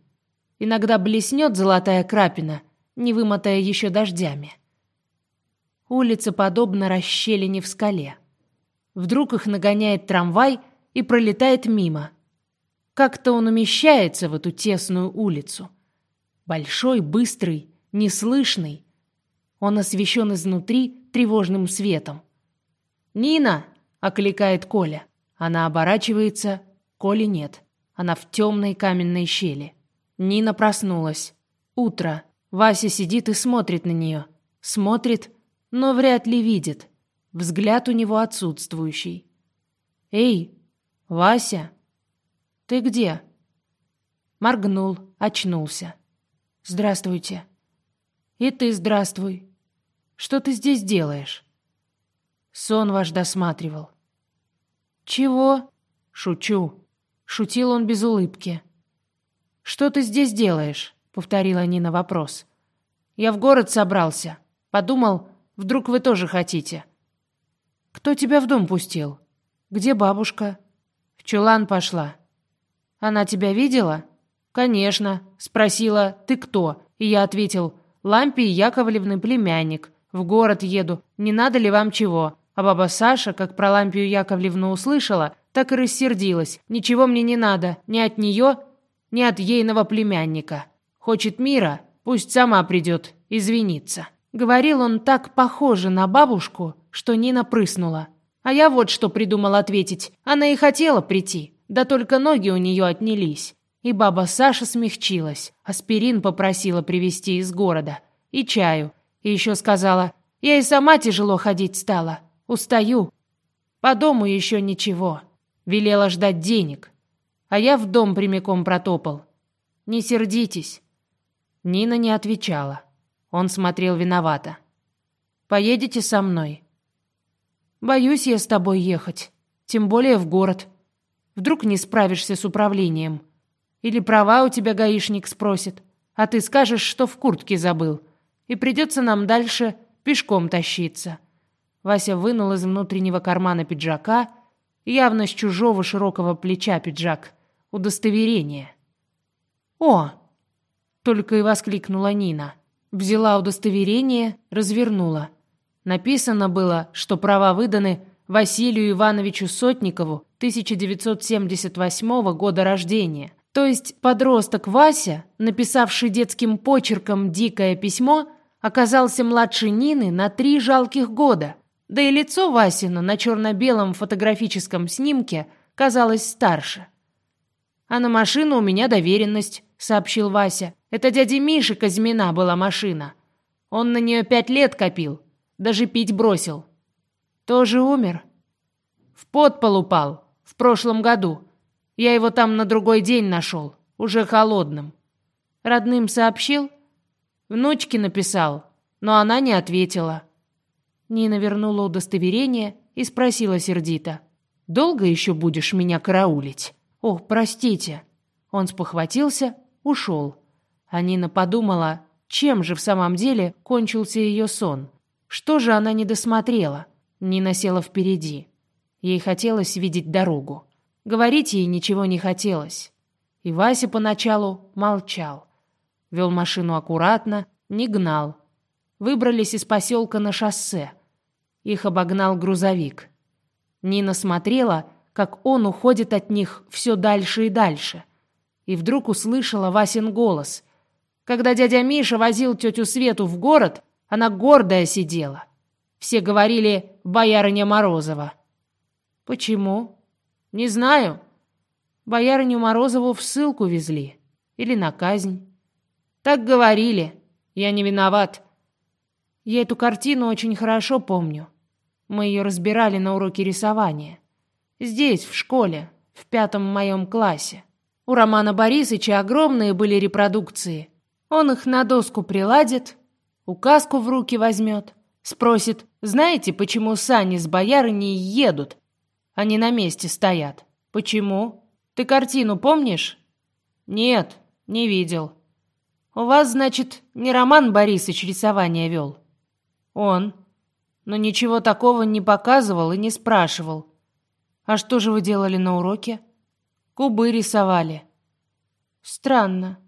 Иногда блеснет золотая крапина, не вымотая еще дождями. Улица подобна расщелине в скале. Вдруг их нагоняет трамвай и пролетает мимо. Как-то он умещается в эту тесную улицу. Большой, быстрый, неслышный. Он освещен изнутри тревожным светом. «Нина!» — окликает Коля. Она оборачивается, Коли нет. Она в темной каменной щели. Нина проснулась. Утро. Вася сидит и смотрит на нее. Смотрит, но вряд ли видит. Взгляд у него отсутствующий. «Эй, Вася, ты где?» Моргнул, очнулся. «Здравствуйте». «И ты здравствуй. Что ты здесь делаешь?» Сон ваш досматривал. «Чего?» «Шучу». Шутил он без улыбки. «Что ты здесь делаешь?» — повторила Нина вопрос. «Я в город собрался. Подумал, вдруг вы тоже хотите». «Кто тебя в дом пустил? Где бабушка?» «В чулан пошла». «Она тебя видела?» «Конечно». Спросила, «Ты кто?» И я ответил, «Лампии Яковлевны племянник. В город еду. Не надо ли вам чего?» А баба Саша, как про Лампию Яковлевну услышала, так и рассердилась. Ничего мне не надо, ни от нее, ни от ейного племянника. Хочет мира, пусть сама придет, извиниться. Говорил он так похоже на бабушку, что Нина прыснула. А я вот что придумал ответить. Она и хотела прийти, да только ноги у нее отнялись. И баба Саша смягчилась. Аспирин попросила привезти из города. И чаю. И еще сказала, я и сама тяжело ходить стала. Устаю. По дому еще ничего. Велела ждать денег. А я в дом прямиком протопал. Не сердитесь. Нина не отвечала. Он смотрел виновато. Поедете со мной? Боюсь я с тобой ехать. Тем более в город. Вдруг не справишься с управлением. Или права у тебя гаишник спросит. А ты скажешь, что в куртке забыл. И придется нам дальше пешком тащиться. Вася вынул из внутреннего кармана пиджака, явно с чужого широкого плеча пиджак, удостоверение. «О!» — только и воскликнула Нина. Взяла удостоверение, развернула. Написано было, что права выданы Василию Ивановичу Сотникову 1978 года рождения. То есть подросток Вася, написавший детским почерком дикое письмо, оказался младше Нины на три жалких года. Да и лицо Васина на черно-белом фотографическом снимке казалось старше. «А на машину у меня доверенность», — сообщил Вася. «Это дяди Миши Казьмина была машина. Он на нее пять лет копил, даже пить бросил». «Тоже умер?» «В подпол упал, в прошлом году. Я его там на другой день нашел, уже холодным». «Родным сообщил?» «Внучке написал, но она не ответила». Нина вернула удостоверение и спросила сердито. «Долго еще будешь меня караулить?» «О, простите». Он спохватился, ушел. А Нина подумала, чем же в самом деле кончился ее сон. Что же она не досмотрела? Нина села впереди. Ей хотелось видеть дорогу. Говорить ей ничего не хотелось. И Вася поначалу молчал. Вел машину аккуратно, не гнал. Выбрались из поселка на шоссе. Их обогнал грузовик. Нина смотрела, как он уходит от них все дальше и дальше. И вдруг услышала Васин голос. Когда дядя Миша возил тетю Свету в город, она гордая сидела. Все говорили «боярыня Морозова». «Почему?» «Не знаю. Боярыню Морозову в ссылку везли. Или на казнь». «Так говорили. Я не виноват». Я эту картину очень хорошо помню. Мы ее разбирали на уроке рисования. Здесь, в школе, в пятом моем классе. У Романа Борисовича огромные были репродукции. Он их на доску приладит, указку в руки возьмет, спросит, знаете, почему сани с боярыней едут, Они на месте стоят? Почему? Ты картину помнишь? Нет, не видел. У вас, значит, не Роман Борисович рисование вел? Он но ничего такого не показывал и не спрашивал. А что же вы делали на уроке? Кубы рисовали. Странно.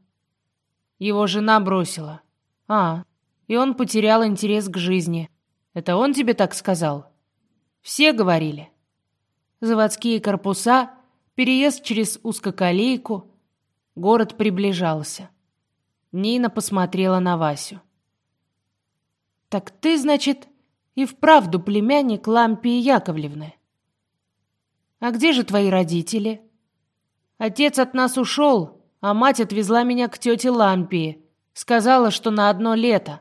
Его жена бросила. А, и он потерял интерес к жизни. Это он тебе так сказал? Все говорили. Заводские корпуса, переезд через узкоколейку. Город приближался. Нина посмотрела на Васю. «Так ты, значит, и вправду племянник Лампии Яковлевны. А где же твои родители? Отец от нас ушел, а мать отвезла меня к тете Лампии. Сказала, что на одно лето.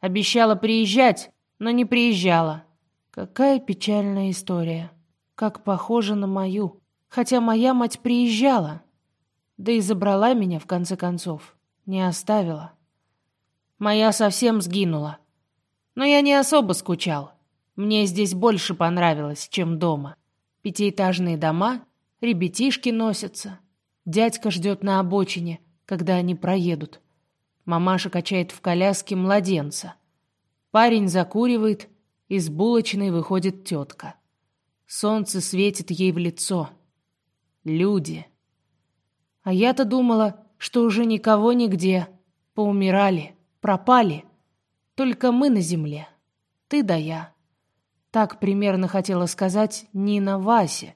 Обещала приезжать, но не приезжала. Какая печальная история. Как похожа на мою. Хотя моя мать приезжала. Да и забрала меня, в конце концов. Не оставила. Моя совсем сгинула. Но я не особо скучал. Мне здесь больше понравилось, чем дома. Пятиэтажные дома, ребятишки носятся. Дядька ждет на обочине, когда они проедут. Мамаша качает в коляске младенца. Парень закуривает, из булочной выходит тетка. Солнце светит ей в лицо. Люди. А я-то думала, что уже никого нигде. Поумирали, пропали. Только мы на земле. Ты да я. Так примерно хотела сказать Нина Васе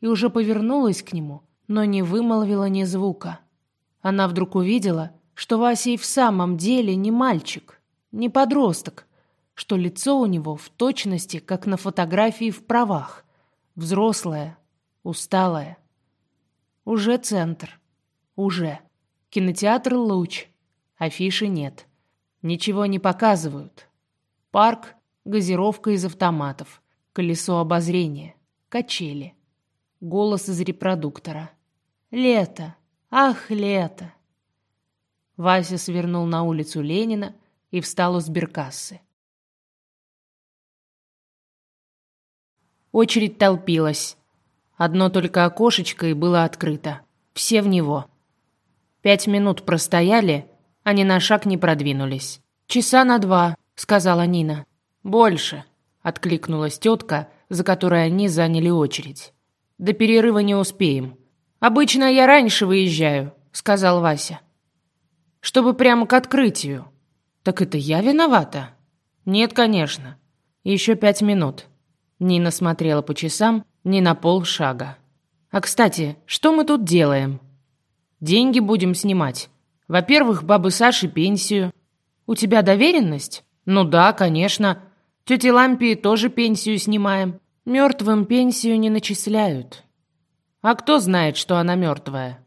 и уже повернулась к нему, но не вымолвила ни звука. Она вдруг увидела, что Вася и в самом деле не мальчик, не подросток, что лицо у него в точности, как на фотографии в правах, взрослое, усталое. Уже центр. Уже. Кинотеатр «Луч». Афиши нет. Ничего не показывают. Парк, газировка из автоматов, колесо обозрения, качели. Голос из репродуктора. Лето! Ах, лето! Вася свернул на улицу Ленина и встал у сберкассы. Очередь толпилась. Одно только окошечко и было открыто. Все в него. Пять минут простояли, они на шаг не продвинулись. «Часа на два», — сказала Нина. «Больше», — откликнулась тетка, за которой они заняли очередь. «До перерыва не успеем. Обычно я раньше выезжаю», — сказал Вася. «Чтобы прямо к открытию». «Так это я виновата?» «Нет, конечно. Еще пять минут». Нина смотрела по часам не на полшага. «А, кстати, что мы тут делаем?» «Деньги будем снимать. Во-первых, бабы Саши пенсию. У тебя доверенность? Ну да, конечно. Тете Лампии тоже пенсию снимаем. Мертвым пенсию не начисляют. А кто знает, что она мертвая?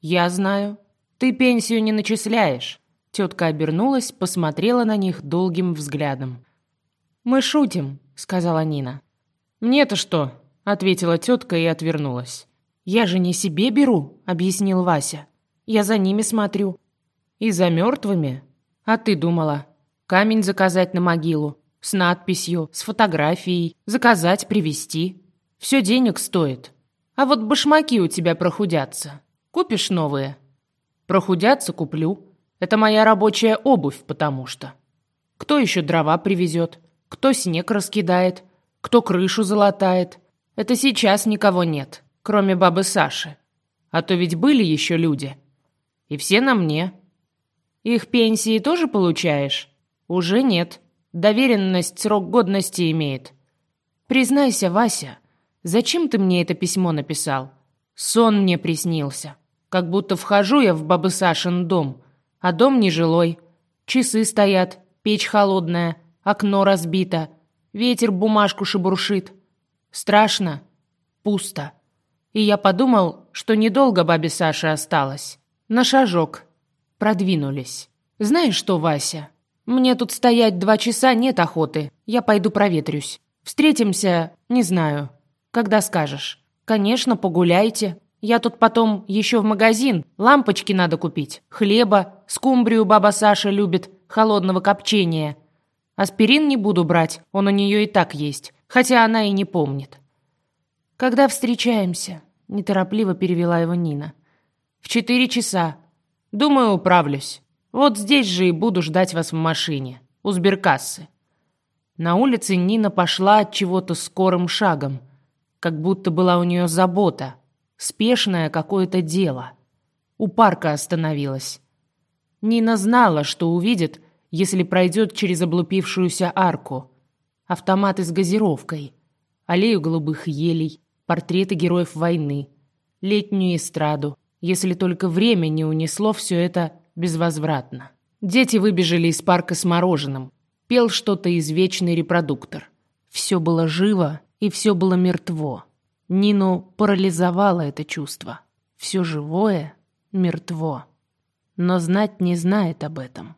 Я знаю. Ты пенсию не начисляешь. Тетка обернулась, посмотрела на них долгим взглядом. «Мы шутим», — сказала Нина. «Мне-то что?» — ответила тетка и отвернулась. «Я же не себе беру», — объяснил Вася. Я за ними смотрю. И за мертвыми? А ты думала, камень заказать на могилу? С надписью, с фотографией, заказать, привезти. Все денег стоит. А вот башмаки у тебя прохудятся. Купишь новые? Прохудятся куплю. Это моя рабочая обувь, потому что. Кто еще дрова привезет? Кто снег раскидает? Кто крышу залатает? Это сейчас никого нет, кроме бабы Саши. А то ведь были еще люди. И все на мне. Их пенсии тоже получаешь? Уже нет. Доверенность срок годности имеет. Признайся, Вася, зачем ты мне это письмо написал? Сон мне приснился. Как будто вхожу я в бабы Сашин дом, а дом нежилой. Часы стоят, печь холодная, окно разбито, ветер бумажку шебуршит. Страшно, пусто. И я подумал, что недолго бабе Саше осталось. На шажок. Продвинулись. Знаешь что, Вася? Мне тут стоять два часа нет охоты. Я пойду проветрюсь. Встретимся, не знаю, когда скажешь. Конечно, погуляйте. Я тут потом еще в магазин. Лампочки надо купить. Хлеба, скумбрию баба Саша любит, холодного копчения. Аспирин не буду брать, он у нее и так есть, хотя она и не помнит. «Когда встречаемся?» – неторопливо перевела его Нина. «В четыре часа. Думаю, управлюсь. Вот здесь же и буду ждать вас в машине, у сберкассы». На улице Нина пошла от чего-то скорым шагом, как будто была у нее забота, спешное какое-то дело. У парка остановилась. Нина знала, что увидит, если пройдет через облупившуюся арку. Автоматы с газировкой, аллею голубых елей, портреты героев войны, летнюю эстраду, если только время не унесло все это безвозвратно. Дети выбежали из парка с мороженым. Пел что-то извечный репродуктор. Все было живо и все было мертво. Нину парализовало это чувство. Все живое мертво. Но знать не знает об этом.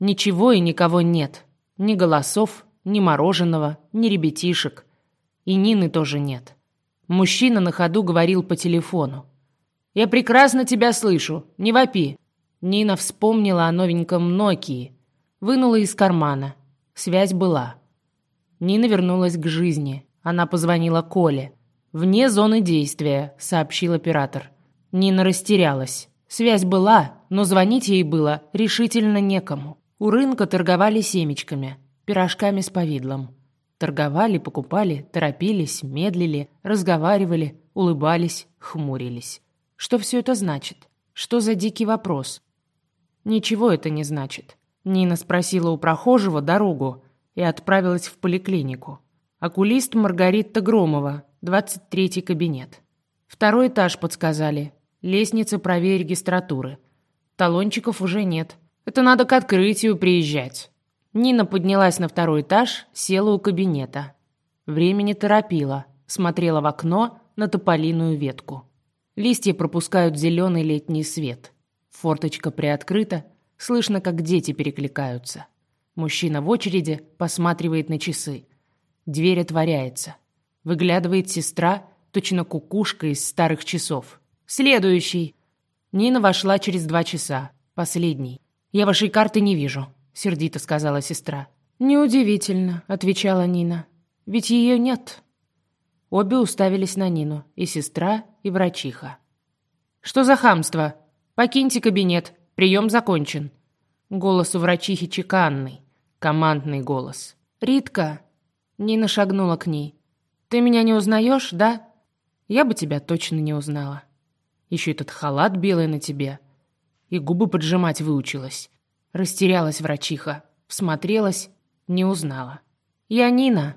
Ничего и никого нет. Ни голосов, ни мороженого, ни ребятишек. И Нины тоже нет. Мужчина на ходу говорил по телефону. «Я прекрасно тебя слышу. Не вопи». Нина вспомнила о новеньком Нокии. Вынула из кармана. Связь была. Нина вернулась к жизни. Она позвонила Коле. «Вне зоны действия», — сообщил оператор. Нина растерялась. Связь была, но звонить ей было решительно некому. У рынка торговали семечками, пирожками с повидлом. Торговали, покупали, торопились, медлили, разговаривали, улыбались, хмурились. Что все это значит? Что за дикий вопрос? Ничего это не значит. Нина спросила у прохожего дорогу и отправилась в поликлинику. Окулист Маргарита Громова, 23-й кабинет. Второй этаж подсказали. Лестница правее регистратуры. Талончиков уже нет. Это надо к открытию приезжать. Нина поднялась на второй этаж, села у кабинета. Времени торопила, смотрела в окно на тополиную ветку. Листья пропускают зеленый летний свет. Форточка приоткрыта, слышно, как дети перекликаются. Мужчина в очереди посматривает на часы. Дверь отворяется. Выглядывает сестра, точно кукушка из старых часов. «Следующий!» Нина вошла через два часа. Последний. «Я вашей карты не вижу. — сердито сказала сестра. «Неудивительно», — отвечала Нина. «Ведь ее нет». Обе уставились на Нину, и сестра, и врачиха. «Что за хамство? Покиньте кабинет. Прием закончен». Голос у врачихи чеканный, командный голос. «Ритка!» Нина шагнула к ней. «Ты меня не узнаешь, да?» «Я бы тебя точно не узнала. Еще этот халат белый на тебе. И губы поджимать выучилась. Растерялась врачиха, всмотрелась, не узнала. «Я Нина,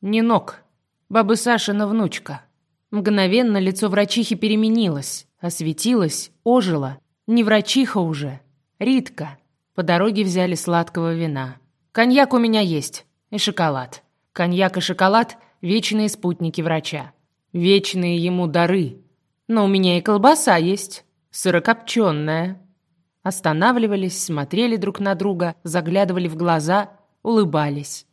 Нинок, бабы Сашина внучка». Мгновенно лицо врачихи переменилось, осветилось, ожило. Не врачиха уже, Ритка. По дороге взяли сладкого вина. «Коньяк у меня есть. И шоколад. Коньяк и шоколад — вечные спутники врача. Вечные ему дары. Но у меня и колбаса есть. Сырокопченая, Останавливались, смотрели друг на друга, заглядывали в глаза, улыбались.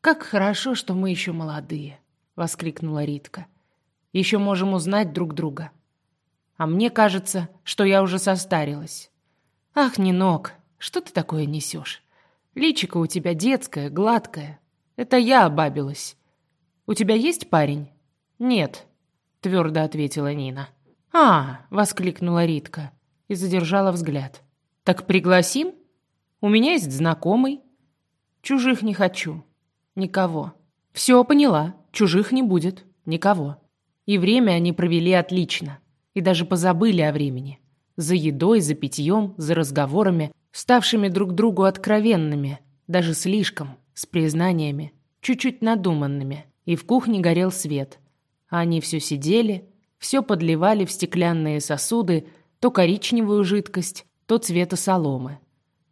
«Как хорошо, что мы еще молодые!» — воскликнула Ритка. «Еще можем узнать друг друга. А мне кажется, что я уже состарилась. Ах, Нинок, что ты такое несешь? Личико у тебя детское, гладкое. Это я обабилась. У тебя есть парень? Нет, твердо ответила Нина. А, воскликнула Ритка и задержала взгляд. Так пригласим? У меня есть знакомый. Чужих не хочу. Никого. Все поняла. Чужих не будет. Никого. И время они провели отлично. И даже позабыли о времени. За едой, за питьем, за разговорами, ставшими друг другу откровенными, даже слишком, с признаниями, чуть-чуть надуманными. И в кухне горел свет. А они все сидели, все подливали в стеклянные сосуды то коричневую жидкость, то цвета соломы.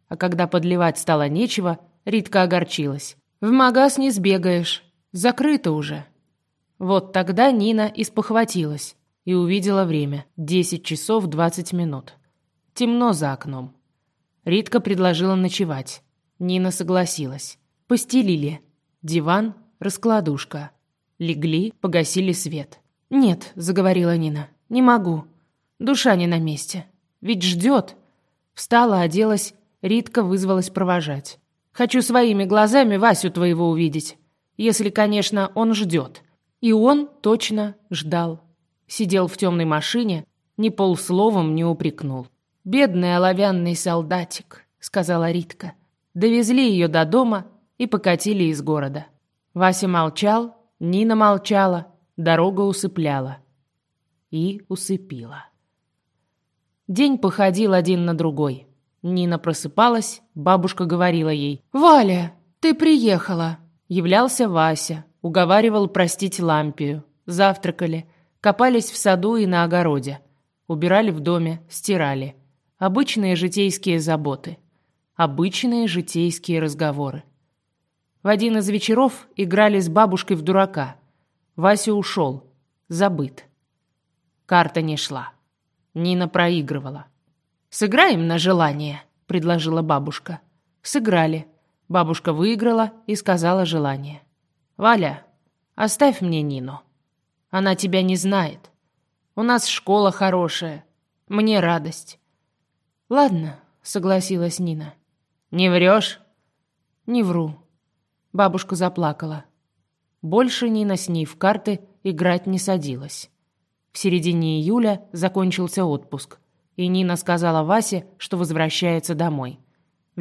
А когда подливать стало нечего, Ритка огорчилась. «В магаз не сбегаешь. Закрыто уже». Вот тогда Нина испохватилась и увидела время – 10 часов 20 минут. Темно за окном. Ритка предложила ночевать. Нина согласилась. Постелили. Диван, раскладушка. Легли, погасили свет. «Нет», – заговорила Нина, – «не могу. Душа не на месте. Ведь ждет». Встала, оделась, Ритка вызвалась провожать. «Хочу своими глазами Васю твоего увидеть. Если, конечно, он ждет». И он точно ждал. Сидел в темной машине, ни полсловом не упрекнул. «Бедный оловянный солдатик», — сказала Ритка. Довезли ее до дома и покатили из города. Вася молчал, Нина молчала, дорога усыпляла. И усыпила. День походил один на другой. Нина просыпалась, бабушка говорила ей. «Валя, ты приехала!» Являлся Вася, уговаривал простить Лампию. Завтракали, копались в саду и на огороде. Убирали в доме, стирали. Обычные житейские заботы. Обычные житейские разговоры. В один из вечеров играли с бабушкой в дурака. Вася ушел. Забыт. Карта не шла. Нина проигрывала. «Сыграем на желание», — предложила бабушка. Сыграли. Бабушка выиграла и сказала желание. «Валя, оставь мне Нину. Она тебя не знает. У нас школа хорошая. Мне радость». «Ладно», — согласилась Нина. «Не врешь?» «Не вру». Бабушка заплакала. Больше Нина с ней в карты играть не садилась. В середине июля закончился отпуск, и Нина сказала Васе, что возвращается домой.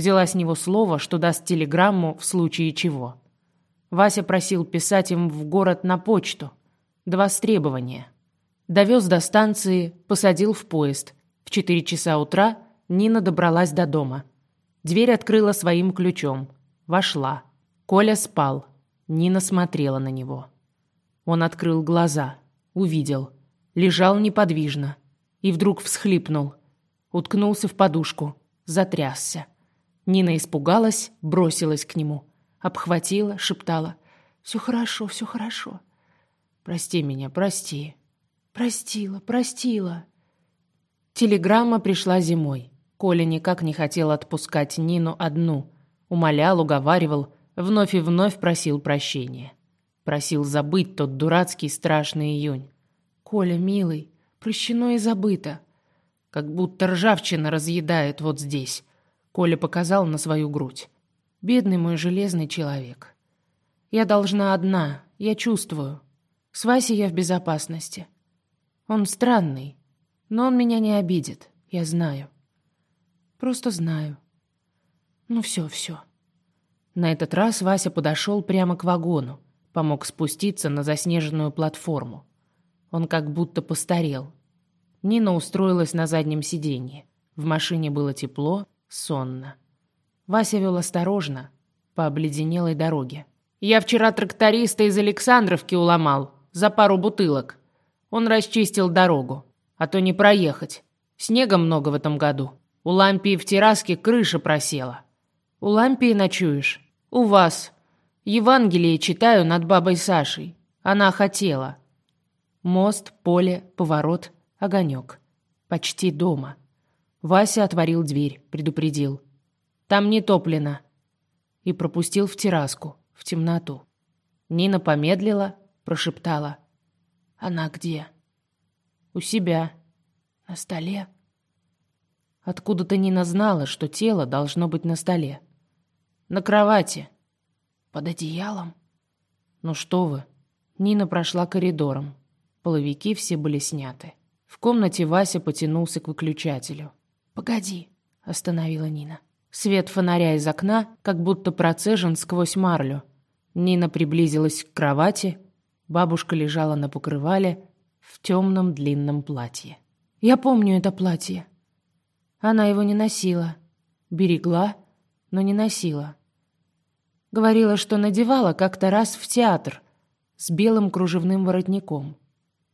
Взяла с него слово, что даст телеграмму в случае чего. Вася просил писать им в город на почту. Два требования. Довез до станции, посадил в поезд. В четыре часа утра Нина добралась до дома. Дверь открыла своим ключом. Вошла. Коля спал. Нина смотрела на него. Он открыл глаза. Увидел. Лежал неподвижно. И вдруг всхлипнул. Уткнулся в подушку. Затрясся. Нина испугалась, бросилась к нему. Обхватила, шептала. «Все хорошо, все хорошо. Прости меня, прости. Простила, простила». Телеграмма пришла зимой. Коля никак не хотел отпускать Нину одну. Умолял, уговаривал, вновь и вновь просил прощения. Просил забыть тот дурацкий страшный июнь. «Коля, милый, прощено и забыто. Как будто ржавчина разъедает вот здесь. Коля показал на свою грудь. «Бедный мой железный человек. Я должна одна, я чувствую. С Васей я в безопасности. Он странный, но он меня не обидит, я знаю. Просто знаю. Ну все, все». На этот раз Вася подошел прямо к вагону, помог спуститься на заснеженную платформу. Он как будто постарел. Нина устроилась на заднем сиденье. В машине было тепло, сонно. Вася вел осторожно, по обледенелой дороге. «Я вчера тракториста из Александровки уломал, за пару бутылок. Он расчистил дорогу, а то не проехать. Снега много в этом году. У Лампии в терраске крыша просела. У Лампии ночуешь? У вас. Евангелие читаю над бабой Сашей. Она хотела. Мост, поле, поворот, огонек. Почти дома. Вася отворил дверь, предупредил. «Там не топлено». И пропустил в терраску, в темноту. Нина помедлила, прошептала. «Она где?» «У себя. На столе». Откуда-то Нина знала, что тело должно быть на столе. На кровати. Под одеялом? Ну что вы? Нина прошла коридором. Половики все были сняты. В комнате Вася потянулся к выключателю. «Погоди», — остановила Нина. Свет фонаря из окна как будто процежен сквозь марлю. Нина приблизилась к кровати. Бабушка лежала на покрывале в темном длинном платье. «Я помню это платье». Она его не носила. Берегла, но не носила. Говорила, что надевала как-то раз в театр с белым кружевным воротником.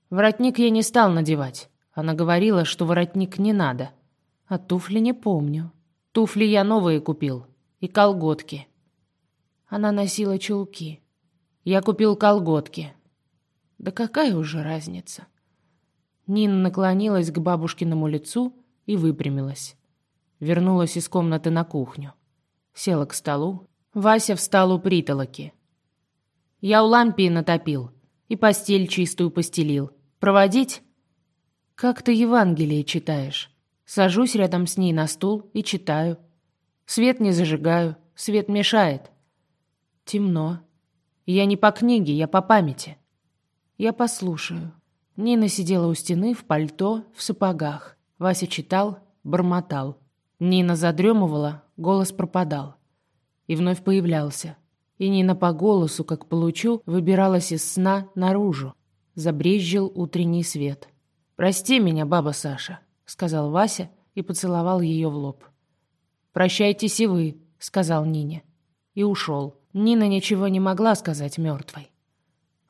Воротник я не стал надевать. Она говорила, что воротник не надо. А туфли не помню. Туфли я новые купил. И колготки. Она носила чулки. Я купил колготки. Да какая уже разница? Нина наклонилась к бабушкиному лицу и выпрямилась. Вернулась из комнаты на кухню. Села к столу, Вася встал у притолоки. Я у лампии натопил и постель чистую постелил. Проводить? Как ты Евангелие читаешь? Сажусь рядом с ней на стул и читаю. Свет не зажигаю, свет мешает. Темно. Я не по книге, я по памяти. Я послушаю. Нина сидела у стены в пальто, в сапогах. Вася читал, бормотал. Нина задремывала, голос пропадал и вновь появлялся. И Нина по голосу, как получу, выбиралась из сна наружу. Забрезжил утренний свет. «Прости меня, баба Саша», — сказал Вася и поцеловал ее в лоб. «Прощайтесь и вы», — сказал Нине. И ушел. Нина ничего не могла сказать мертвой.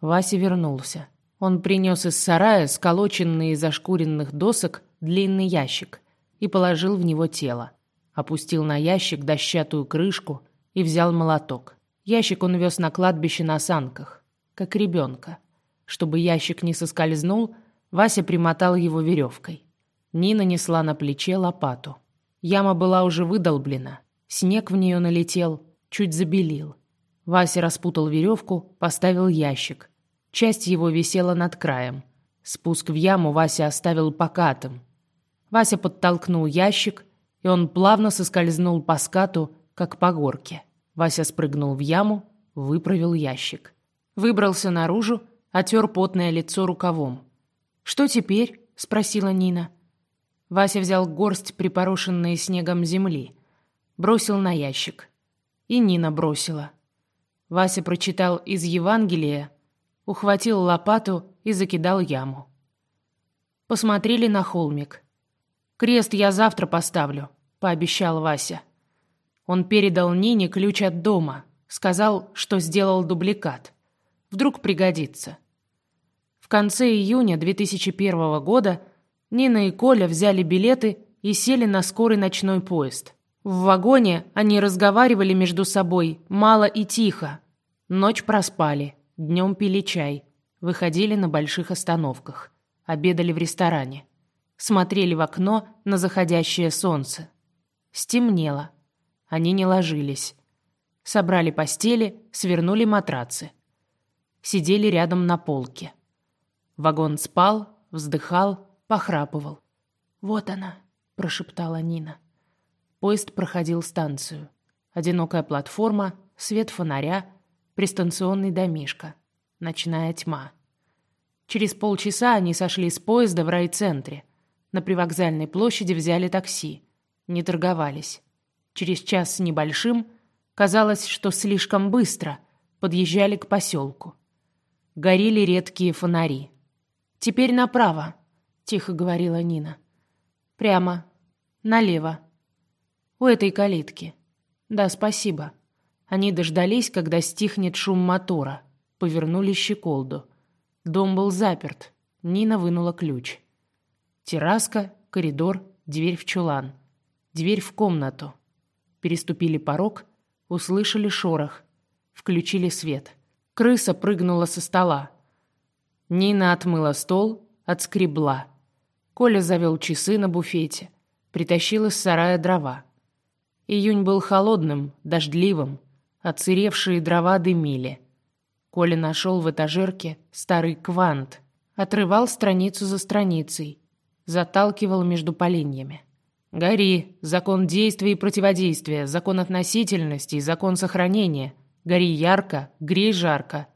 Вася вернулся. Он принес из сарая сколоченный из ошкуренных досок длинный ящик и положил в него тело. Опустил на ящик дощатую крышку — и взял молоток. Ящик он вез на кладбище на санках, как ребенка. Чтобы ящик не соскользнул, Вася примотал его веревкой. Нина несла на плече лопату. Яма была уже выдолблена. Снег в нее налетел, чуть забелил. Вася распутал веревку, поставил ящик. Часть его висела над краем. Спуск в яму Вася оставил покатым. Вася подтолкнул ящик, и он плавно соскользнул по скату, как по горке. Вася спрыгнул в яму, выправил ящик. Выбрался наружу, отер потное лицо рукавом. «Что теперь?» — спросила Нина. Вася взял горсть припорошенной снегом земли. Бросил на ящик. И Нина бросила. Вася прочитал из Евангелия, ухватил лопату и закидал яму. Посмотрели на холмик. «Крест я завтра поставлю», — пообещал Вася. Он передал Нине ключ от дома, сказал, что сделал дубликат. Вдруг пригодится. В конце июня 2001 года Нина и Коля взяли билеты и сели на скорый ночной поезд. В вагоне они разговаривали между собой мало и тихо. Ночь проспали, днем пили чай, выходили на больших остановках, обедали в ресторане, смотрели в окно на заходящее солнце. Стемнело. Они не ложились. Собрали постели, свернули матрацы. Сидели рядом на полке. Вагон спал, вздыхал, похрапывал. «Вот она», — прошептала Нина. Поезд проходил станцию. Одинокая платформа, свет фонаря, пристанционный домишко, ночная тьма. Через полчаса они сошли с поезда в райцентре. На привокзальной площади взяли такси. Не торговались. Через час с небольшим, казалось, что слишком быстро, подъезжали к поселку. Горели редкие фонари. «Теперь направо», — тихо говорила Нина. «Прямо. Налево. У этой калитки. Да, спасибо». Они дождались, когда стихнет шум мотора. Повернули щеколду. Дом был заперт. Нина вынула ключ. Терраска, коридор, дверь в чулан. Дверь в комнату переступили порог, услышали шорох, включили свет. Крыса прыгнула со стола. Нина отмыла стол, отскребла. Коля завел часы на буфете, притащил из сарая дрова. Июнь был холодным, дождливым, оцеревшие дрова дымили. Коля нашел в этажерке старый квант, отрывал страницу за страницей, заталкивал между поленьями. Гори, закон действия и противодействия, закон относительности и закон сохранения. Гори ярко, грей жарко.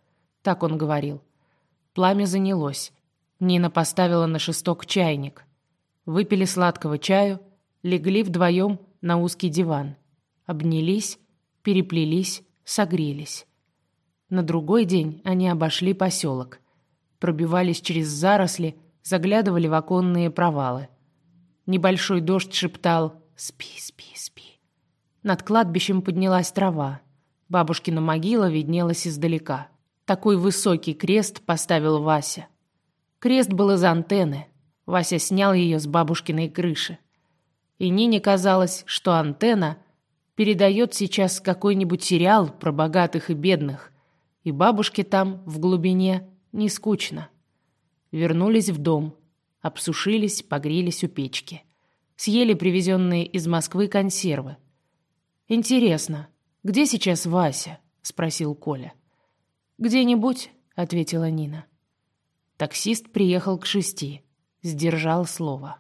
Так он говорил. Пламя занялось. Нина поставила на шесток чайник. Выпили сладкого чаю, легли вдвоем на узкий диван. Обнялись, переплелись, согрелись. На другой день они обошли поселок. Пробивались через заросли, заглядывали в оконные провалы. Небольшой дождь шептал «Спи, спи, спи». Над кладбищем поднялась трава. Бабушкина могила виднелась издалека. Такой высокий крест поставил Вася. Крест был из антенны. Вася снял ее с бабушкиной крыши. И Нине казалось, что антенна передает сейчас какой-нибудь сериал про богатых и бедных, и бабушке там, в глубине, не скучно. Вернулись в дом, обсушились, погрелись у печки. Съели привезенные из Москвы консервы. «Интересно, где сейчас Вася?» — спросил Коля. «Где-нибудь», — ответила Нина. Таксист приехал к шести, сдержал слово.